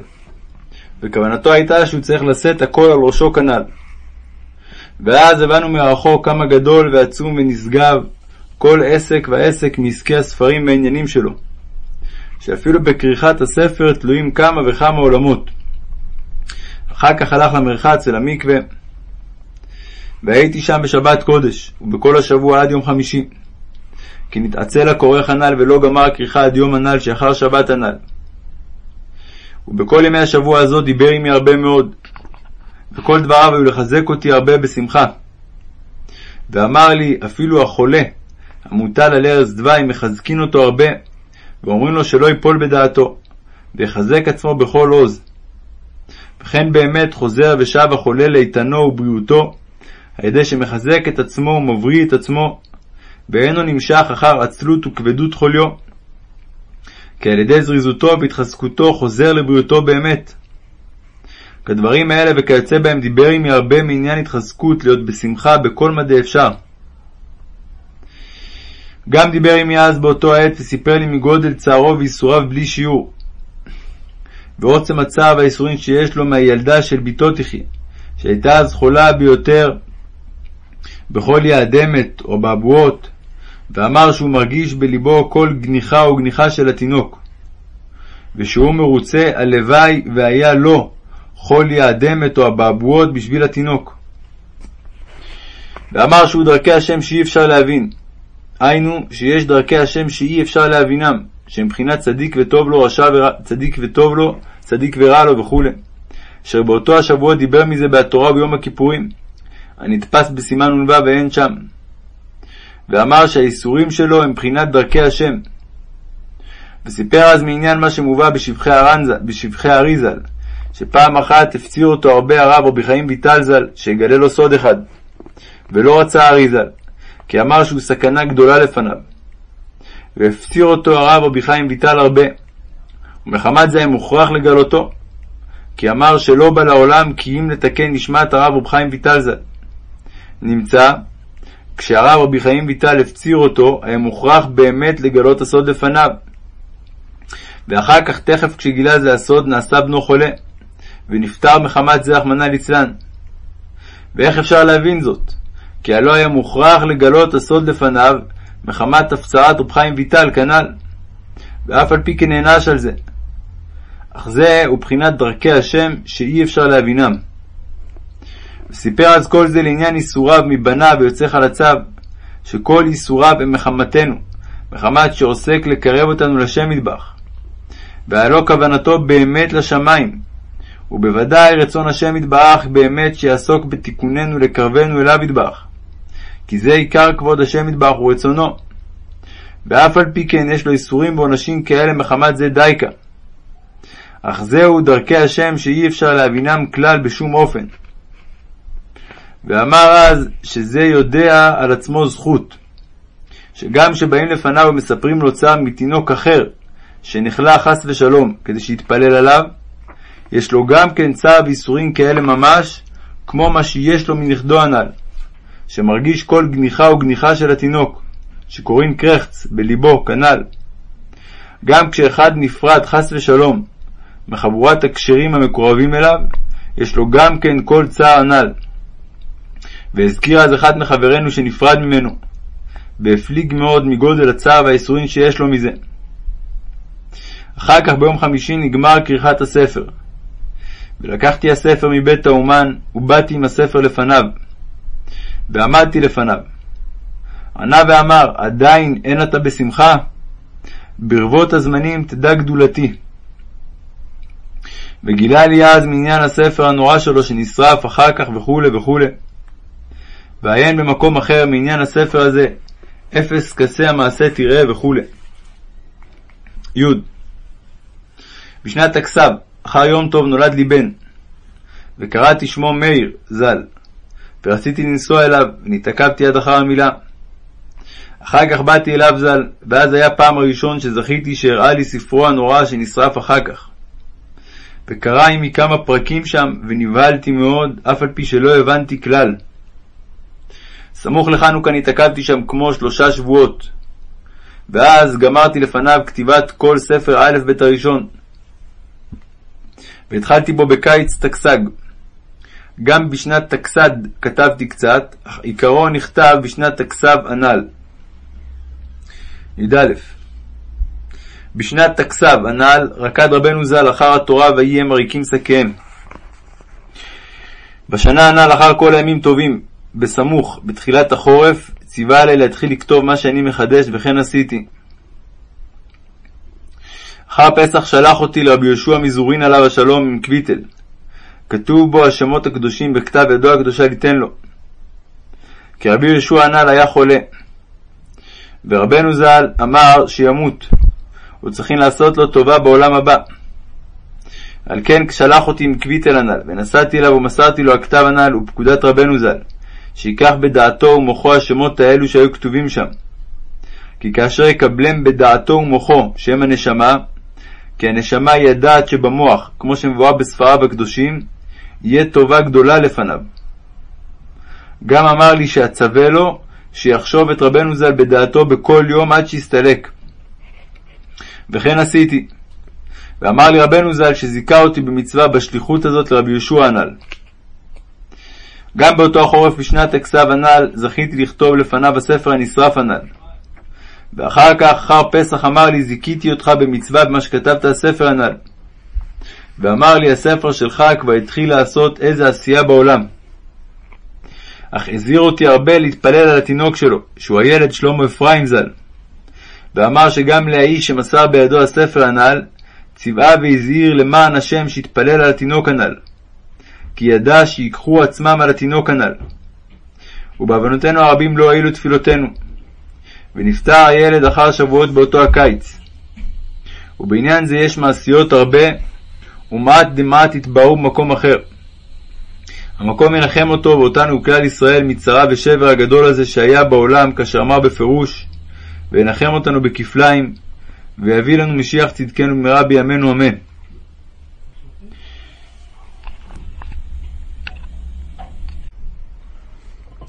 וכוונתו הייתה שהוא צריך לשאת הכל על ראשו כנ"ל. ואז הבנו מרחוק כמה גדול ועצום ונשגב כל עסק ועסק מעסקי הספרים והעניינים שלו, שאפילו בכריכת הספר תלויים כמה וכמה עולמות. אחר כך הלך למרחץ ולמקווה, והייתי שם בשבת קודש, ובכל השבוע עד יום חמישי. כי נתעצל הכורך הנ"ל ולא גמר כריכה עד יום הנ"ל שאחר שבת הנ"ל. ובכל ימי השבוע הזאת דיבר עמי הרבה מאוד, וכל דבריו היו לחזק אותי הרבה בשמחה. ואמר לי, אפילו החולה, המוטל על ערש דווי, מחזקין אותו הרבה, ואומרים לו שלא ייפול בדעתו, ויחזק עצמו בכל עוז. וכן באמת חוזר ושב החולה לאיתנו ובריאותו, על ידי שמחזק את עצמו ומבריא את עצמו, ואינו נמשך אחר עצלות וכבדות חוליו. כי על ידי זריזותו והתחזקותו חוזר לבריאותו באמת. כדברים האלה וכיוצא בהם דיבר עמי הרבה מעניין התחזקות להיות בשמחה בכל מדי אפשר. גם דיבר עמי אז באותו העת וסיפר לי מגודל צערו וייסוריו בלי שיעור. ועוצם הצער והייסורים שיש לו מהילדה של בתו תחיה, שהייתה אז חולה ביותר בכל יעדמת או באבועות, ואמר שהוא מרגיש בלבו כל גניחה וגניחה של התינוק, ושהוא מרוצה הלוואי והיה לו חול יעדמת או אבעבועות בשביל התינוק. ואמר שהוא דרכי השם שאי אפשר להבין. היינו, שיש דרכי השם שאי אפשר להבינם, שמבחינת צדיק וטוב לו, רשע ורע, צדיק וטוב לו, צדיק ורע לו וכו'. אשר באותו השבוע דיבר מזה בהתורה ביום הכיפורים, הנתפס בסימן נ"ו ואין שם. ואמר שהאיסורים שלו הם מבחינת דרכי השם. וסיפר אז מעניין מה שמובא בשבחי, הרנזה, בשבחי אריזל, שפעם אחת הפציר אותו הרבה הרב רבי חיים ויטל ז"ל, שיגלה לו סוד אחד, ולא רצה אריזל, כי אמר שהוא סכנה גדולה לפניו. והפציר אותו הרב רבי חיים ויטל הרבה, ומחמת זה מוכרח לגלותו, כי אמר שלא בא לעולם כי אם לתקן נשמת הרב רבי חיים ויטל ז"ל. נמצא כשהרב רבי חיים ויטל הפציר אותו, היה מוכרח באמת לגלות הסוד לפניו. ואחר כך, תכף כשגילה זה הסוד, נעשה בנו חולה, ונפטר מחמת זה, רחמנא ליצלן. ואיך אפשר להבין זאת? כי הלא היה מוכרח לגלות הסוד לפניו, מחמת הפצרת רב חיים ויטל כנ"ל. ואף על פי כן נענש על זה. אך זה הוא בחינת דרכי השם שאי אפשר להבינם. וסיפר אז כל זה לעניין איסוריו מבניו ויוצא חלציו, שכל איסוריו הם מחמתנו, מחמת שעוסק לקרב אותנו לשם מטבח. והלא כוונתו באמת לשמיים, ובוודאי רצון השם יתברך באמת שיעסוק בתיקוננו לקרבנו אליו יתברך. כי זה עיקר כבוד השם יתברך ורצונו. ואף על פי כן יש לו איסורים ועונשים כאלה מחמת זה דייקה. אך זהו דרכי השם שאי אפשר להבינם כלל בשום אופן. ואמר אז שזה יודע על עצמו זכות, שגם כשבאים לפניו ומספרים לו צער מתינוק אחר, שנחלה חס ושלום, כדי שיתפלל עליו, יש לו גם כן צער ואיסורים כאלה ממש, כמו מה שיש לו מנכדו הנ"ל, שמרגיש כל גניחה וגניחה של התינוק, שקוראים קרחץ בליבו כנ"ל. גם כשאחד נפרד חס ושלום מחבורת הקשרים המקורבים אליו, יש לו גם כן כל צער הנ"ל. והזכיר אז אחד מחברינו שנפרד ממנו, והפליג מאוד מגודל הצער והייסורים שיש לו מזה. אחר כך ביום חמישי נגמר כריכת הספר. ולקחתי הספר מבית האומן, ובאתי עם הספר לפניו. ועמדתי לפניו. ענה ואמר, עדיין אין אתה בשמחה? ברבות הזמנים תדע גדולתי. וגילה לי אז מעניין הספר הנורא שלו שנשרף אחר כך וכו' וכו'. ועיין במקום אחר מעניין הספר הזה, אפס כסה המעשה תראה וכו'. י. בשנת הכסב, אחר יום טוב נולד לי בן, וקראתי שמו מאיר, ז"ל, ורציתי לנסוע אליו, ונתעכבתי עד אחר המילה. אחר כך באתי אליו ז"ל, ואז היה פעם הראשון שזכיתי שהראה לי ספרו הנורא שנשרף אחר כך. וקרא עמי כמה פרקים שם, ונבהלתי מאוד, אף על פי שלא הבנתי כלל. סמוך לחנוכה נתעכבתי שם כמו שלושה שבועות. ואז גמרתי לפניו כתיבת כל ספר א' ב' הראשון. והתחלתי בו בקיץ תקס"ג. גם בשנת תקס"ד כתבתי קצת, אך עיקרו נכתב בשנת תקס"ב הנ"ל. י"א בשנת תקס"ב הנ"ל רקד רבנו ז"ל אחר התורה ויהי הם מריקים שקיהם. בשנה הנ"ל אחר כל הימים טובים, בסמוך, בתחילת החורף, ציווה עלי להתחיל לכתוב מה שאני מחדש, וכן עשיתי. אחר פסח שלח אותי לרבי יהושע מזורין עליו השלום עם קוויטל. כתוב בו השמות הקדושים בכתב ידו הקדושה ליתן לו. כי רבי יהושע הנ"ל היה חולה. ורבנו ז"ל אמר שימות, וצריכים לעשות לו טובה בעולם הבא. על כן שלח אותי עם קוויטל הנ"ל, ונסעתי אליו ומסרתי לו הכתב הנ"ל ופקודת רבנו ז"ל, שיקח בדעתו ומוחו השמות האלו שהיו כתובים שם. כי כאשר יקבלם בדעתו ומוחו, שהם הנשמה, כי הנשמה היא הדעת שבמוח, כמו שמבואר בספריו הקדושים, יהיה טובה גדולה לפניו. גם אמר לי שאצווה לו שיחשוב את רבנו ז"ל בדעתו בכל יום עד שיסתלק. וכן עשיתי. ואמר לי רבנו ז"ל שזיכה אותי במצווה בשליחות הזאת לרבי יהושע הנ"ל. גם באותו החורף בשנת הכסב הנ"ל זכיתי לכתוב לפניו הספר הנשרף הנ"ל. ואחר כך, אחר פסח, אמר לי, זיכיתי אותך במצווה במה שכתבת הספר הנ"ל. ואמר לי, הספר שלך כבר התחיל לעשות איזה עשייה בעולם. אך הזהיר אותי הרבה להתפלל על התינוק שלו, שהוא הילד שלמה אפרים ז"ל. ואמר שגם לאיש שמסר בידו הספר הנ"ל, ציווה והזהיר למען השם שיתפלל על התינוק הנ"ל. כי ידע שיקחו עצמם על התינוק הנ"ל. ובעוונותינו הרבים לא הועילו תפילותינו. ונפטר הילד אחר שבועות באותו הקיץ. ובעניין זה יש מעשיות הרבה, ומעט דמעט התבאו במקום אחר. המקום ינחם אותו ואותנו כלל ישראל מצרה ושבר הגדול הזה שהיה בעולם, כאשר אמר בפירוש, וינחם אותנו בכפליים, ויביא לנו משיח צדקנו במהרה בימינו אמן.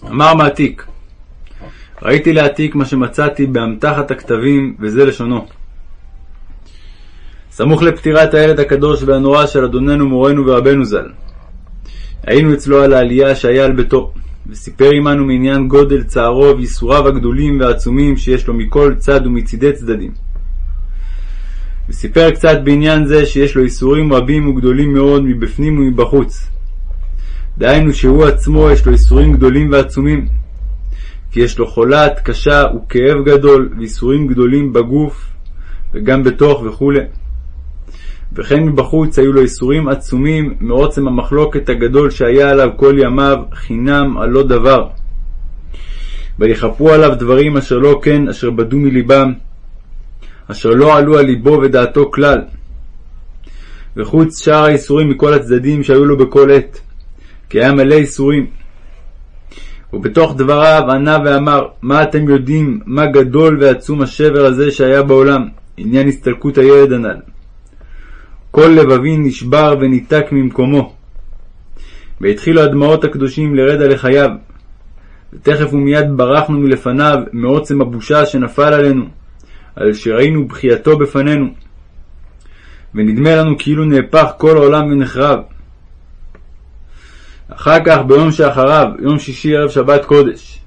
אמר מעתיק ראיתי להעתיק מה שמצאתי באמתחת הכתבים, וזה לשונו. סמוך לפטירת הילד הקדוש והנורא של אדוננו מורנו ורבנו ז"ל. היינו אצלו על העלייה שהיה על ביתו, וסיפר עמנו מעניין גודל צערו וייסוריו הגדולים והעצומים שיש לו מכל צד ומצידי צדדים. וסיפר קצת בעניין זה שיש לו ייסורים רבים וגדולים מאוד מבפנים ומבחוץ. דהיינו שהוא עצמו יש לו ייסורים גדולים ועצומים, כי יש לו חולת קשה וכאב גדול וייסורים גדולים בגוף וגם בתוך וכו'. וכן מבחוץ היו לו ייסורים עצומים מעוצם המחלוקת הגדול שהיה עליו כל ימיו חינם על לא דבר. ויכפרו עליו דברים אשר לא כן, אשר בדו מלבם, אשר לא עלו על ליבו ודעתו כלל. וחוץ שאר האיסורים מכל הצדדים שהיו לו בכל עת, כי היה מלא איסורים. ובתוך דבריו ענה ואמר, מה אתם יודעים, מה גדול ועצום השבר הזה שהיה בעולם, עניין הסתלקות הילד הנ"ל. כל לבבי נשבר וניתק ממקומו. והתחילו הדמעות הקדושים לרדה לחייו. ותכף ומיד ברחנו מלפניו מעוצם הבושה שנפל עלינו, על שראינו בחייתו בפנינו. ונדמה לנו כאילו נהפך כל העולם ונחרב. אחר כך, ביום שאחריו, יום שישי ערב שבת קודש,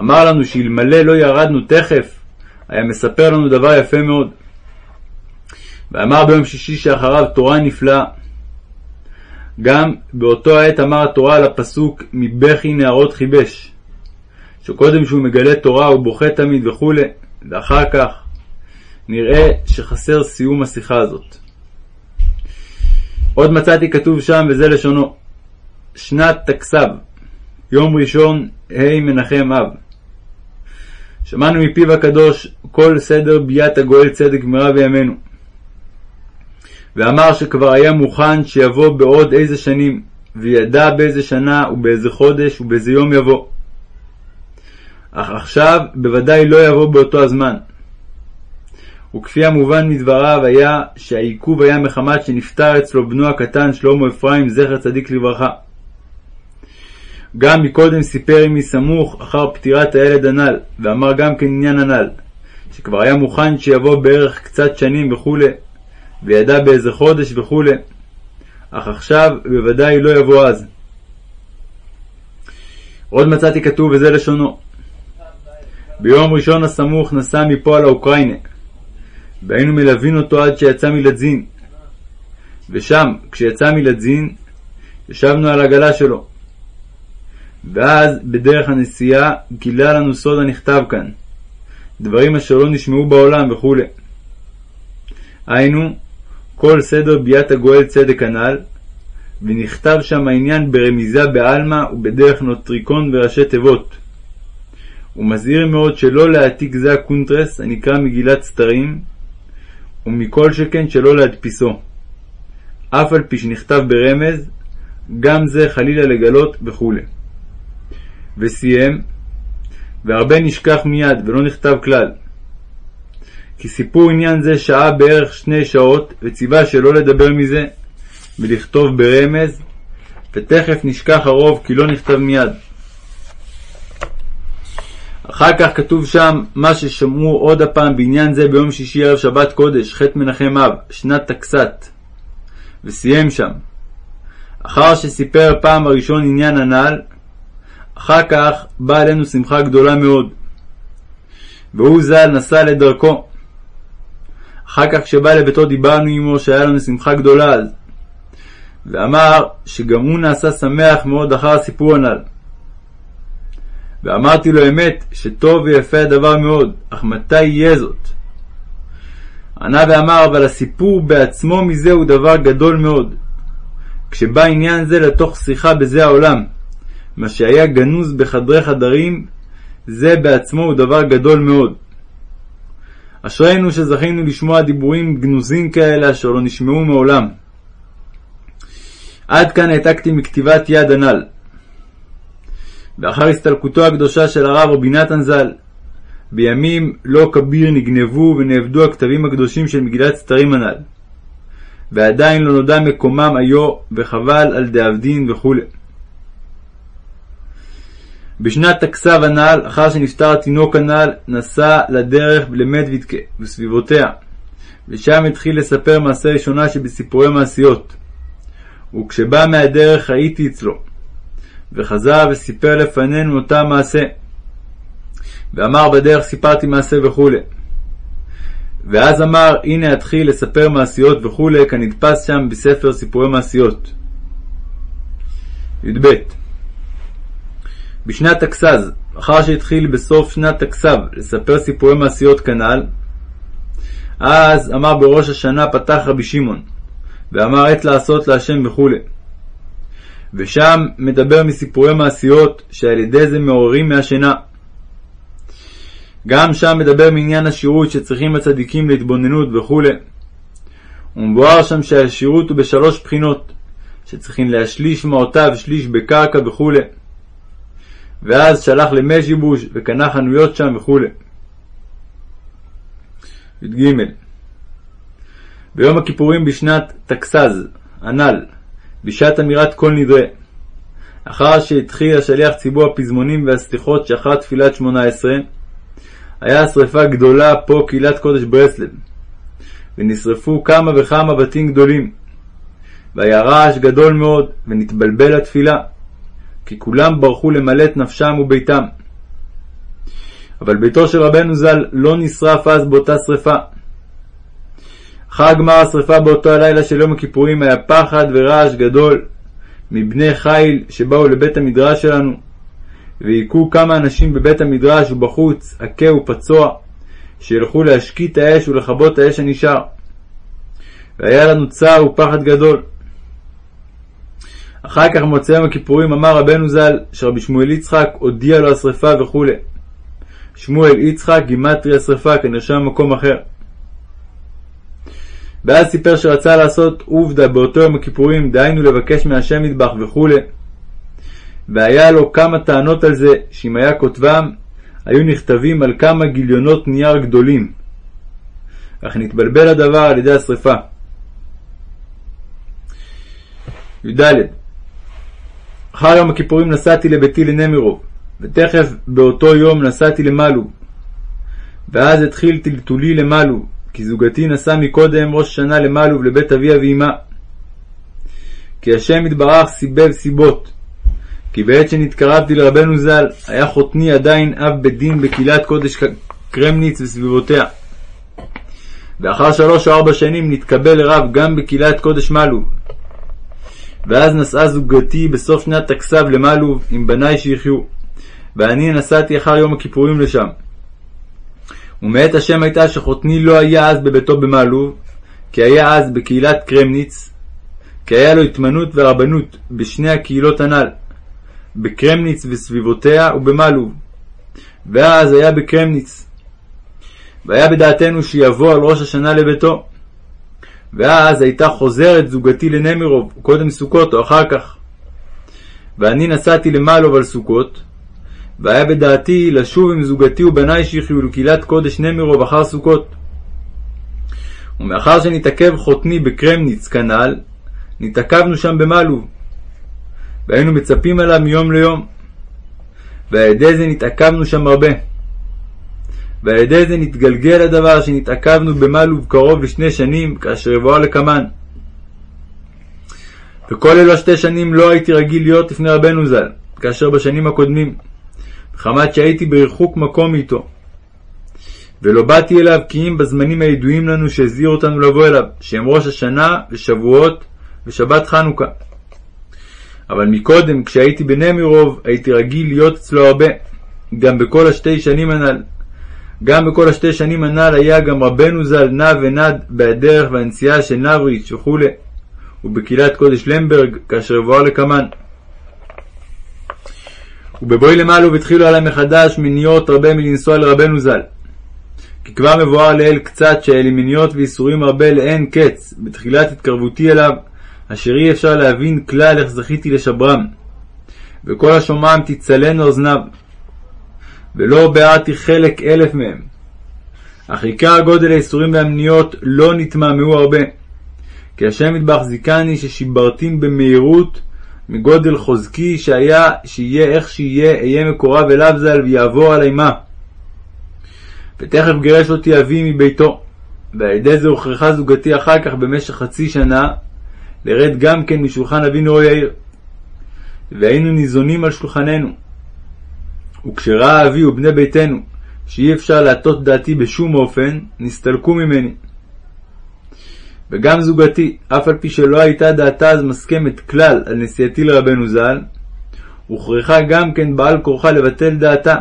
אמר לנו שאלמלא לא ירדנו תכף, היה מספר לנו דבר יפה מאוד. ואמר ביום שישי שאחריו תורה נפלאה. גם באותו העת אמר התורה על הפסוק מבכי נערות חיבש, שקודם שהוא מגלה תורה הוא בוכה תמיד וכולי, ואחר כך נראה שחסר סיום השיחה הזאת. עוד מצאתי כתוב שם, וזה לשונו, שנת תקסב, יום ראשון, ה' מנחם אב. שמענו מפיו הקדוש כל סדר ביאת הגואל צדק במהרה בימינו. ואמר שכבר היה מוכן שיבוא בעוד איזה שנים, וידע באיזה שנה ובאיזה חודש ובאיזה יום יבוא. אך עכשיו בוודאי לא יבוא באותו הזמן. וכפי המובן מדבריו היה שהעיכוב היה מחמת שנפטר אצלו בנו הקטן שלמה אפרים זכר צדיק לברכה. גם מקודם סיפר עמי סמוך אחר פטירת הילד הנ"ל, ואמר גם כן עניין הנ"ל, שכבר היה מוכן שיבוא בערך קצת שנים וכולי, וידע באיזה חודש וכולי, אך עכשיו בוודאי לא יבוא אז. עוד מצאתי כתוב, וזה לשונו. ביום ראשון הסמוך נסע מפה על האוקראינה, והיינו מלווין אותו עד שיצא מלדזין. ושם, כשיצא מלדיזין, ישבנו על העגלה שלו. ואז, בדרך הנסיעה, גילה לנו סוד הנכתב כאן, דברים אשר לא נשמעו בעולם וכו'. היינו, כל סדר ביאת הגואל צדק הנ"ל, ונכתב שם העניין ברמיזה בעלמא ובדרך נוטריקון וראשי תיבות. הוא מזהיר מאוד שלא להעתיק זה הקונטרס הנקרא מגילת סתרים, ומכל שכן שלא להדפיסו. אף על פי שנכתב ברמז, גם זה חלילה לגלות וכו'. וסיים, והרבה נשכח מיד ולא נכתב כלל. כי סיפור עניין זה שעה בערך שני שעות, וציווה שלא לדבר מזה, ולכתוב ברמז, ותכף נשכח הרוב כי לא נכתב מיד. אחר כך כתוב שם מה ששמעו עוד הפעם בעניין זה ביום שישי ערב שבת קודש, ח' מנחם אב, שנת תקסת, וסיים שם. אחר שסיפר פעם הראשון עניין הנ"ל, אחר כך באה עלינו שמחה גדולה מאוד. והוא ז"ל נסע לדרכו. אחר כך כשבא לביתו דיברנו עמו שהיה לנו שמחה גדולה אז. ואמר שגם הוא נעשה שמח מאוד אחר הסיפור הנ"ל. ואמרתי לו אמת, שטוב ויפה הדבר מאוד, אך מתי יהיה זאת? ענה ואמר, אבל הסיפור בעצמו מזה הוא דבר גדול מאוד. כשבא עניין זה לתוך שיחה בזה העולם, מה שהיה גנוז בחדרי חדרים, זה בעצמו הוא דבר גדול מאוד. אשרינו שזכינו לשמוע דיבורים גנוזים כאלה אשר לא נשמעו מעולם. עד כאן העתקתי מכתיבת יד הנ"ל. ואחר הסתלקותו הקדושה של הרב רבי נתן ז"ל, בימים לא כביר נגנבו ונאבדו הכתבים הקדושים של מגילת סתרים הנ"ל, ועדיין לא נודע מקומם היו, וחבל על דאבדין וכו'. בשנת תקסב הנ"ל, אחר שנפטר התינוק הנ"ל, נסע לדרך למדוידקה וסביבותיה, ושם התחיל לספר מעשה ראשונה שבסיפורי מעשיות. וכשבא מהדרך הייתי אצלו, וחזר וסיפר לפנינו אותה מעשה. ואמר בדרך סיפרתי מעשה וכו'. ואז אמר הנה אתחיל לספר מעשיות וכו', כנדפס שם בספר סיפורי מעשיות. י"ב בשנת תקסז, אחר שהתחיל בסוף שנת תקסב לספר סיפורי מעשיות כנ"ל, אז אמר בראש השנה פתח רבי שמעון, ואמר עת לעשות להשם וכו'. ושם מדבר מסיפורי מעשיות שעל ידי זה מעוררים מהשינה. גם שם מדבר מעניין השירות שצריכים הצדיקים להתבוננות וכו'. ומבואר שם שהשירות הוא בשלוש בחינות, שצריכים להשליש מעותיו שליש בקרקע וכו'. ואז שלח למז'יבוש וקנה חנויות שם וכו'. י"ג ביום הכיפורים בשנת תקסז, הנ"ל, בשעת אמירת כל נדרי. אחר שהתחיל השליח ציבור הפזמונים והסליחות שאחר תפילת שמונה עשרה, היה שרפה גדולה פה קהילת קודש ברסלב, ונשרפו כמה וכמה בתים גדולים, והיה רעש גדול מאוד, ונתבלבל התפילה, כי כולם ברחו למלא את נפשם וביתם. אבל ביתו של רבנו ז"ל לא נשרף אז באותה שרפה. אחר גמר השרפה באותו הלילה של יום הכיפורים היה פחד ורעש גדול מבני חיל שבאו לבית המדרש שלנו, והיכו כמה אנשים בבית המדרש ובחוץ, עקה ופצוע, שילכו להשקיט האש ולכבות האש הנשאר. והיה לנו צער ופחד גדול. אחר כך במוצאי יום הכיפורים אמר רבנו ז"ל, שרבי שמואל יצחק הודיע לו השרפה וכו'. שמואל יצחק גימטרי השרפה כנרשם במקום אחר. ואז סיפר שרצה לעשות עובדה באותו יום הכיפורים, דהיינו לבקש מהשם מטבח וכו'. והיה לו כמה טענות על זה, שאם היה כותבם, היו נכתבים על כמה גיליונות נייר גדולים. אך נתבלבל הדבר על ידי השרפה. י"ד אחר יום הכיפורים נסעתי לביתי לנמירוב, ותכף באותו יום נסעתי למלוב. ואז התחיל טלטולי למלוב, כי זוגתי נסעה מקודם ראש השנה למלוב לבית אביה ואמה. כי השם יתברך סיבב סיבות. כי בעת שנתקרבתי לרבנו ז"ל, היה חותני עדיין אב בית דין בקהילת קודש קרמניץ וסביבותיה. ואחר שלוש או ארבע שנים נתקבל לרב גם בקהילת קודש מלוב. ואז נסעה זוגתי בסוף שנת תכסב למלוב עם בניי שיחיו, ואני נסעתי אחר יום הכיפורים לשם. ומאת השם הייתה שחותני לא היה אז בביתו במעלוב, כי היה אז בקהילת קרמניץ, כי היה לו התמנות ורבנות בשני הקהילות הנ"ל, בקרמניץ וסביבותיה ובמעלוב, ואז היה בקרמניץ. והיה בדעתנו שיבוא על ראש השנה לביתו. ואז הייתה חוזרת זוגתי לנמירוב, קודם סוכות או אחר כך. ואני נסעתי למעלוב על סוכות, והיה בדעתי לשוב עם זוגתי ובניי שיחיו לקהילת קודש נמירוב אחר סוכות. ומאחר שנתעכב חותני בקרמניץ כנ"ל, נתעכבנו שם במלוב, והיינו מצפים עליו מיום ליום, ועל ידי זה נתעכבנו שם הרבה. ועל ידי זה נתגלגל הדבר שנתעכבנו במלוב קרוב לשני שנים, כאשר יבואר לקמן. וכל אלו שתי שנים לא הייתי רגיל להיות לפני רבנו ז"ל, כאשר בשנים הקודמים, מחמת שהייתי בריחוק מקום איתו. ולא באתי אליו כי אם בזמנים הידועים לנו שהזהיר אותנו לבוא אליו, שהם ראש השנה ושבועות ושבת חנוכה. אבל מקודם, כשהייתי בנמירוב, הייתי רגיל להיות אצלו הרבה, גם בכל השתי שנים הנ"ל. גם בכל השתי שנים הנ"ל היה גם רבנו ז"ל נע ונד בדרך והנסיעה של נבריץ' וכו', ובקהילת קודש למברג, כאשר יבואר לקמן. ובבואי למעלה התחילו עלי מחדש מניות הרבה מלנסוע לרבנו ז"ל. כי כבר מבואר לאל קצת שהיה לי מניות ואיסורים הרבה לאין קץ, בתחילת התקרבותי אליו, אשר אי אפשר להבין כלל איך זכיתי לשברם. וכל השומעם תצלנו אוזניו. ולא ביארתי חלק אלף מהם. אך עיקר גודל האיסורים והמניות לא נתמהמהו הרבה. כי השם יתבח זיכני ששיברתים במהירות מגודל חוזקי שהיה, שיהיה איך שיהיה, אהיה מקורב אליו ז"ל ויעבור עלי מה. ותכף גירש אותי אבי מביתו, ועל ידי זה הוכרחה זוגתי אחר כך במשך חצי שנה לרד גם כן משולחן אבינו או יאיר. והיינו ניזונים על שולחננו. וכשראה אבי ובני ביתנו שאי אפשר להטות דעתי בשום אופן, נסתלקו ממני. וגם זוגתי, אף על פי שלא הייתה דעתה אז מסכמת כלל על נסיעתי לרבנו ז"ל, הוכרחה גם כן בעל כורחה לבטל דעתה.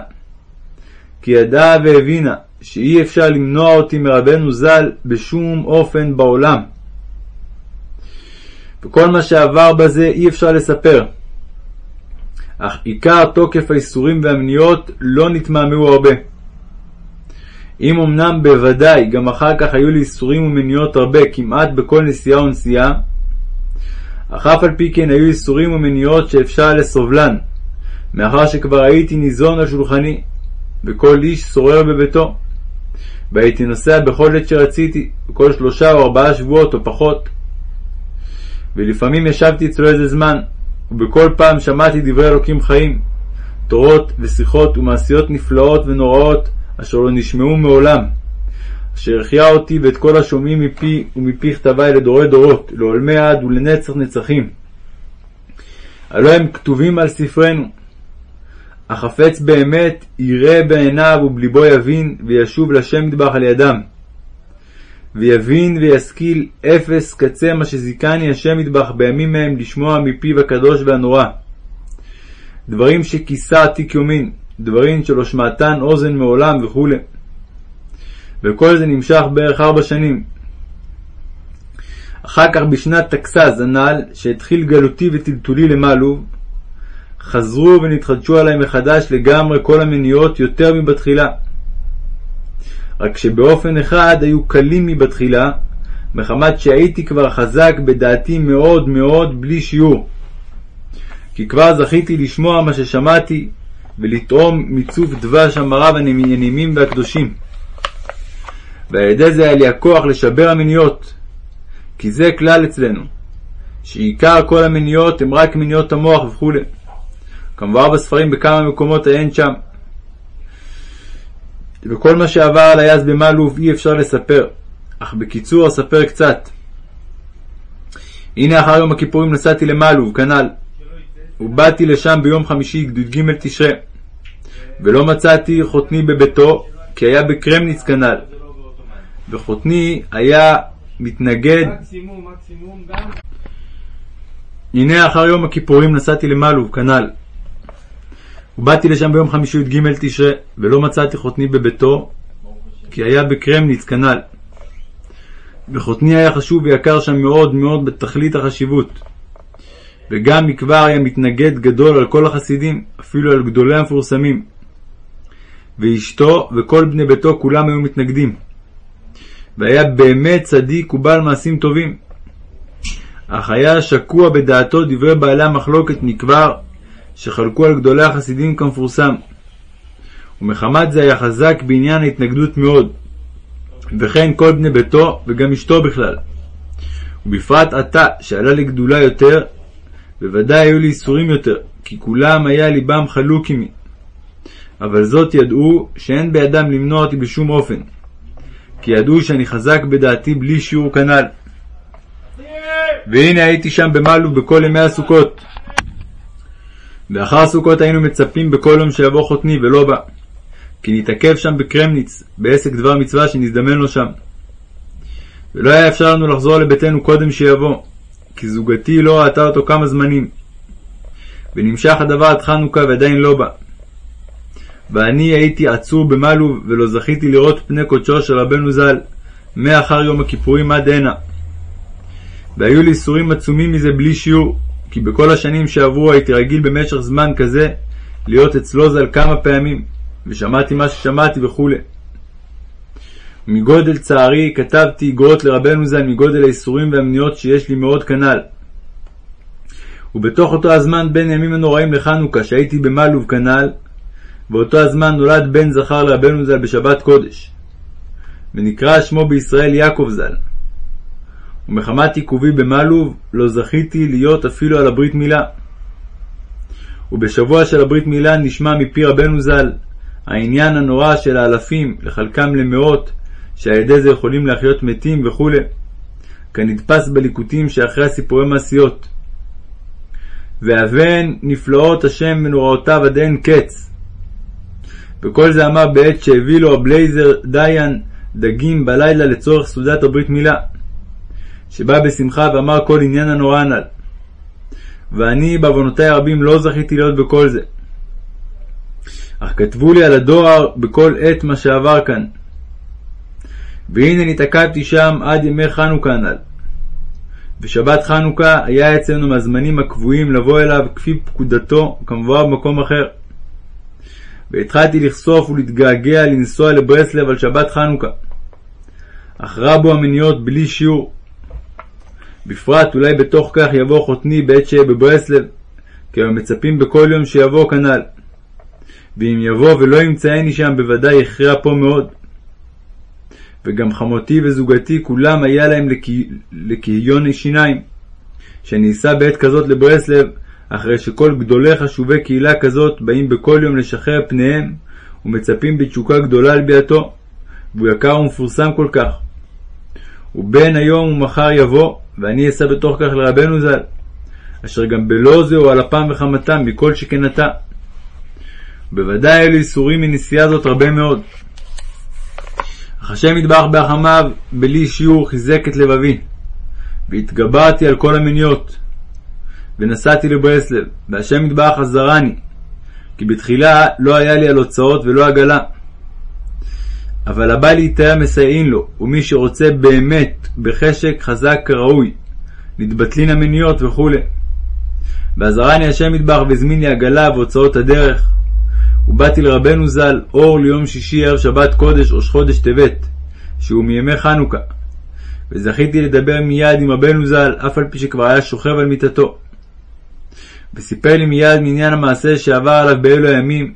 כי ידעה והבינה שאי אפשר למנוע אותי מרבנו ז"ל בשום אופן בעולם. וכל מה שעבר בזה אי אפשר לספר. אך עיקר תוקף האיסורים והמניעות לא נתמהמהו הרבה. אם אמנם בוודאי גם אחר כך היו לי איסורים ומניעות הרבה כמעט בכל נסיעה ונסיעה, אך אף על פי כן היו איסורים ומניעות שאפשר לסובלן, מאחר שכבר הייתי ניזון על שולחני, וכל איש שורר בביתו. והייתי נוסע בכל עת שרציתי, כל שלושה או ארבעה שבועות או פחות. ולפעמים ישבתי אצלו איזה זמן, ובכל פעם שמעתי דברי אלוקים חיים, תורות ושיחות ומעשיות נפלאות ונוראות, אשר לא נשמעו מעולם, אשר החיה אותי ואת כל השומעים מפי ומפי כתבי לדורי דורות, לעולמי עד ולנצח נצחים. הלא הם כתובים על ספרנו. החפץ באמת יראה בעיניו ובליבו יבין, וישוב לשם מטבח על ידם. ויבין וישכיל אפס קצה מה שזיכני השם ידבח בימים ההם לשמוע מפיו הקדוש והנורא. דברים שכיסה עתיק יומין, דברים שלא שמעתן אוזן מעולם וכו'. וכל זה נמשך בערך ארבע שנים. אחר כך בשנת טקסז הנ"ל, שהתחיל גלותי וטלטולי למעלוב, חזרו ונתחדשו עלי מחדש לגמרי כל המניעות יותר מבתחילה. רק שבאופן אחד היו קלים מבתחילה, מחמת שהייתי כבר חזק בדעתי מאוד מאוד בלי שיעור. כי כבר זכיתי לשמוע מה ששמעתי, ולטעום מצוף דבש המרב הנעימים והקדושים. ועל ידי זה היה לי הכוח לשבר המניות, כי זה כלל אצלנו, שעיקר כל המניות הם רק מניות המוח וכו'. כמובן בספרים בכמה מקומות אין שם. וכל מה שעבר עלי אז במעלוב אי אפשר לספר, אך בקיצור אספר קצת. הנה אחר יום הכיפורים נסעתי למעלוב, כנ"ל, ובאתי לשם ביום חמישי, י"ג תשרה, ולא מצאתי חותני בביתו, כי היה בקרמניץ כנ"ל, וחותני היה מתנגד. הנה אחר יום הכיפורים נסעתי למעלוב, כנ"ל, ובאתי לשם ביום חמישי י"ג תשרה, ולא מצאתי חותני בביתו, כי היה בקרמניץ כנ"ל. וחותני היה חשוב ויקר שם מאוד מאוד בתכלית החשיבות. וגם מכבר היה מתנגד גדול על כל החסידים, אפילו על גדולי המפורסמים. ואשתו וכל בני ביתו כולם היו מתנגדים. והיה באמת צדיק ובעל מעשים טובים. אך היה שקוע בדעתו דברי בעלי המחלוקת מכבר, שחלקו על גדולי החסידים כמפורסם. ומחמת זה היה חזק בעניין ההתנגדות מאוד, וכן כל בני ביתו וגם אשתו בכלל. ובפרט עתה, שעלה לגדולה יותר, בוודאי היו לי איסורים יותר, כי כולם היה ליבם חלוק עמי. אבל זאת ידעו שאין בידם למנוע אותי בשום אופן, כי ידעו שאני חזק בדעתי בלי שיעור כנ"ל. והנה הייתי שם במעלוב בכל ימי הסוכות. ואחר סוכות היינו מצפים בכל יום שיבוא חותני, ולא בא. כי נתעכב שם בקרמניץ, בעסק דבר מצווה שנזדמן לו שם. ולא היה אפשר לנו לחזור לביתנו קודם שיבוא, כי זוגתי לא ראתה אותו כמה זמנים. ונמשך הדבר עד חנוכה ועדיין לא בא. ואני הייתי עצור במלוב, ולא זכיתי לראות פני קודשו של רבנו ז"ל, מאחר יום הכיפורים עד הנה. והיו לי איסורים עצומים מזה בלי שיעור, כי בכל השנים שעברו הייתי רגיל במשך זמן כזה להיות אצלו ז"ל כמה פעמים, ושמעתי מה ששמעתי וכולי. מגודל צערי כתבתי אגרות לרבנו ז"ל מגודל האיסורים והמניעות שיש לי מאוד כנ"ל. ובתוך אותו הזמן בין הימים הנוראים לחנוכה שהייתי במלוב כנ"ל, באותו הזמן נולד בן זכר לרבנו ז"ל בשבת קודש, ונקרא שמו בישראל יעקב ז"ל. ומחמת עיכובי במלוב לא זכיתי להיות אפילו על הברית מילה. ובשבוע של הברית מילה נשמע מפי רבנו ז"ל העניין הנורא של האלפים, לחלקם למאות, שעל ידי זה יכולים להחיות מתים וכו', כנדפס בליקוטים שאחרי הסיפורי מעשיות. ואבן נפלאות השם ונוראותיו עד אין קץ. וכל זה אמר בעת שהביא לו הבלייזר דיין דגים בלילה לצורך סעודת הברית מילה. שבא בשמחה ואמר כל עניין הנורא הנ"ל. ואני בעוונותי הרבים לא זכיתי להיות בכל זה. אך כתבו לי על הדואר בכל עת מה שעבר כאן. והנה נתעכבתי שם עד ימי חנוכה הנ"ל. ושבת חנוכה היה אצלנו מהזמנים הקבועים לבוא אליו כפי פקודתו כמבואר במקום אחר. והתחלתי לחשוף ולהתגעגע לנסוע לברסלב על שבת חנוכה. אך רבו המניות בלי שיעור. בפרט אולי בתוך כך יבוא חותני בעת שאהיה בברסלב, כי הם מצפים בכל יום שיבוא כנ"ל. ואם יבוא ולא ימצאני שם, בוודאי יכריע פה מאוד. וגם חמותי וזוגתי כולם היה להם לכיליון שיניים, אסע בעת כזאת לברסלב, אחרי שכל גדולי חשובי קהילה כזאת באים בכל יום לשחרר פניהם ומצפים בתשוקה גדולה על ביאתו, והוא יקר ומפורסם כל כך. ובין היום ומחר יבוא, ואני אשא בתוך כך לרבנו ז"ל, אשר גם בלא זהו על אפם וחמתם מכל שכן אתה. בוודאי לי איסורים מנסיעה זאת הרבה מאוד. אך השם יתברך ברחמיו, בלי שיעור חיזק את לבבי, והתגברתי על כל המניות, ונסעתי לברסלב, והשם יתברך עזרני, כי בתחילה לא היה לי על הוצאות ולא עגלה. אבל הבא להתאר מסייעין לו, ומי שרוצה באמת בחשק חזק כראוי, נתבטלין המניות וכו'. ועזרני השם יתברך והזמין לי עגלה והוצאות הדרך. ובאתי לרבנו ז"ל אור ליום שישי ערב שבת קודש ראש חודש טבת, שהוא מימי חנוכה. וזכיתי לדבר מיד עם רבנו ז"ל, אף על פי שכבר היה שוכב על מיטתו. וסיפר לי מיד מעניין המעשה שעבר עליו באלו הימים,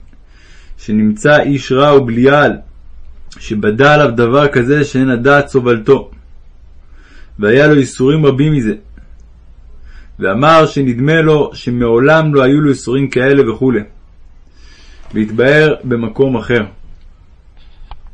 שנמצא איש רע ובליעל, שבדה עליו דבר כזה שאין הדעת סובלתו. והיה לו ייסורים רבים מזה. ואמר שנדמה לו שמעולם לא היו לו ייסורים כאלה וכו'. והתבהר במקום אחר.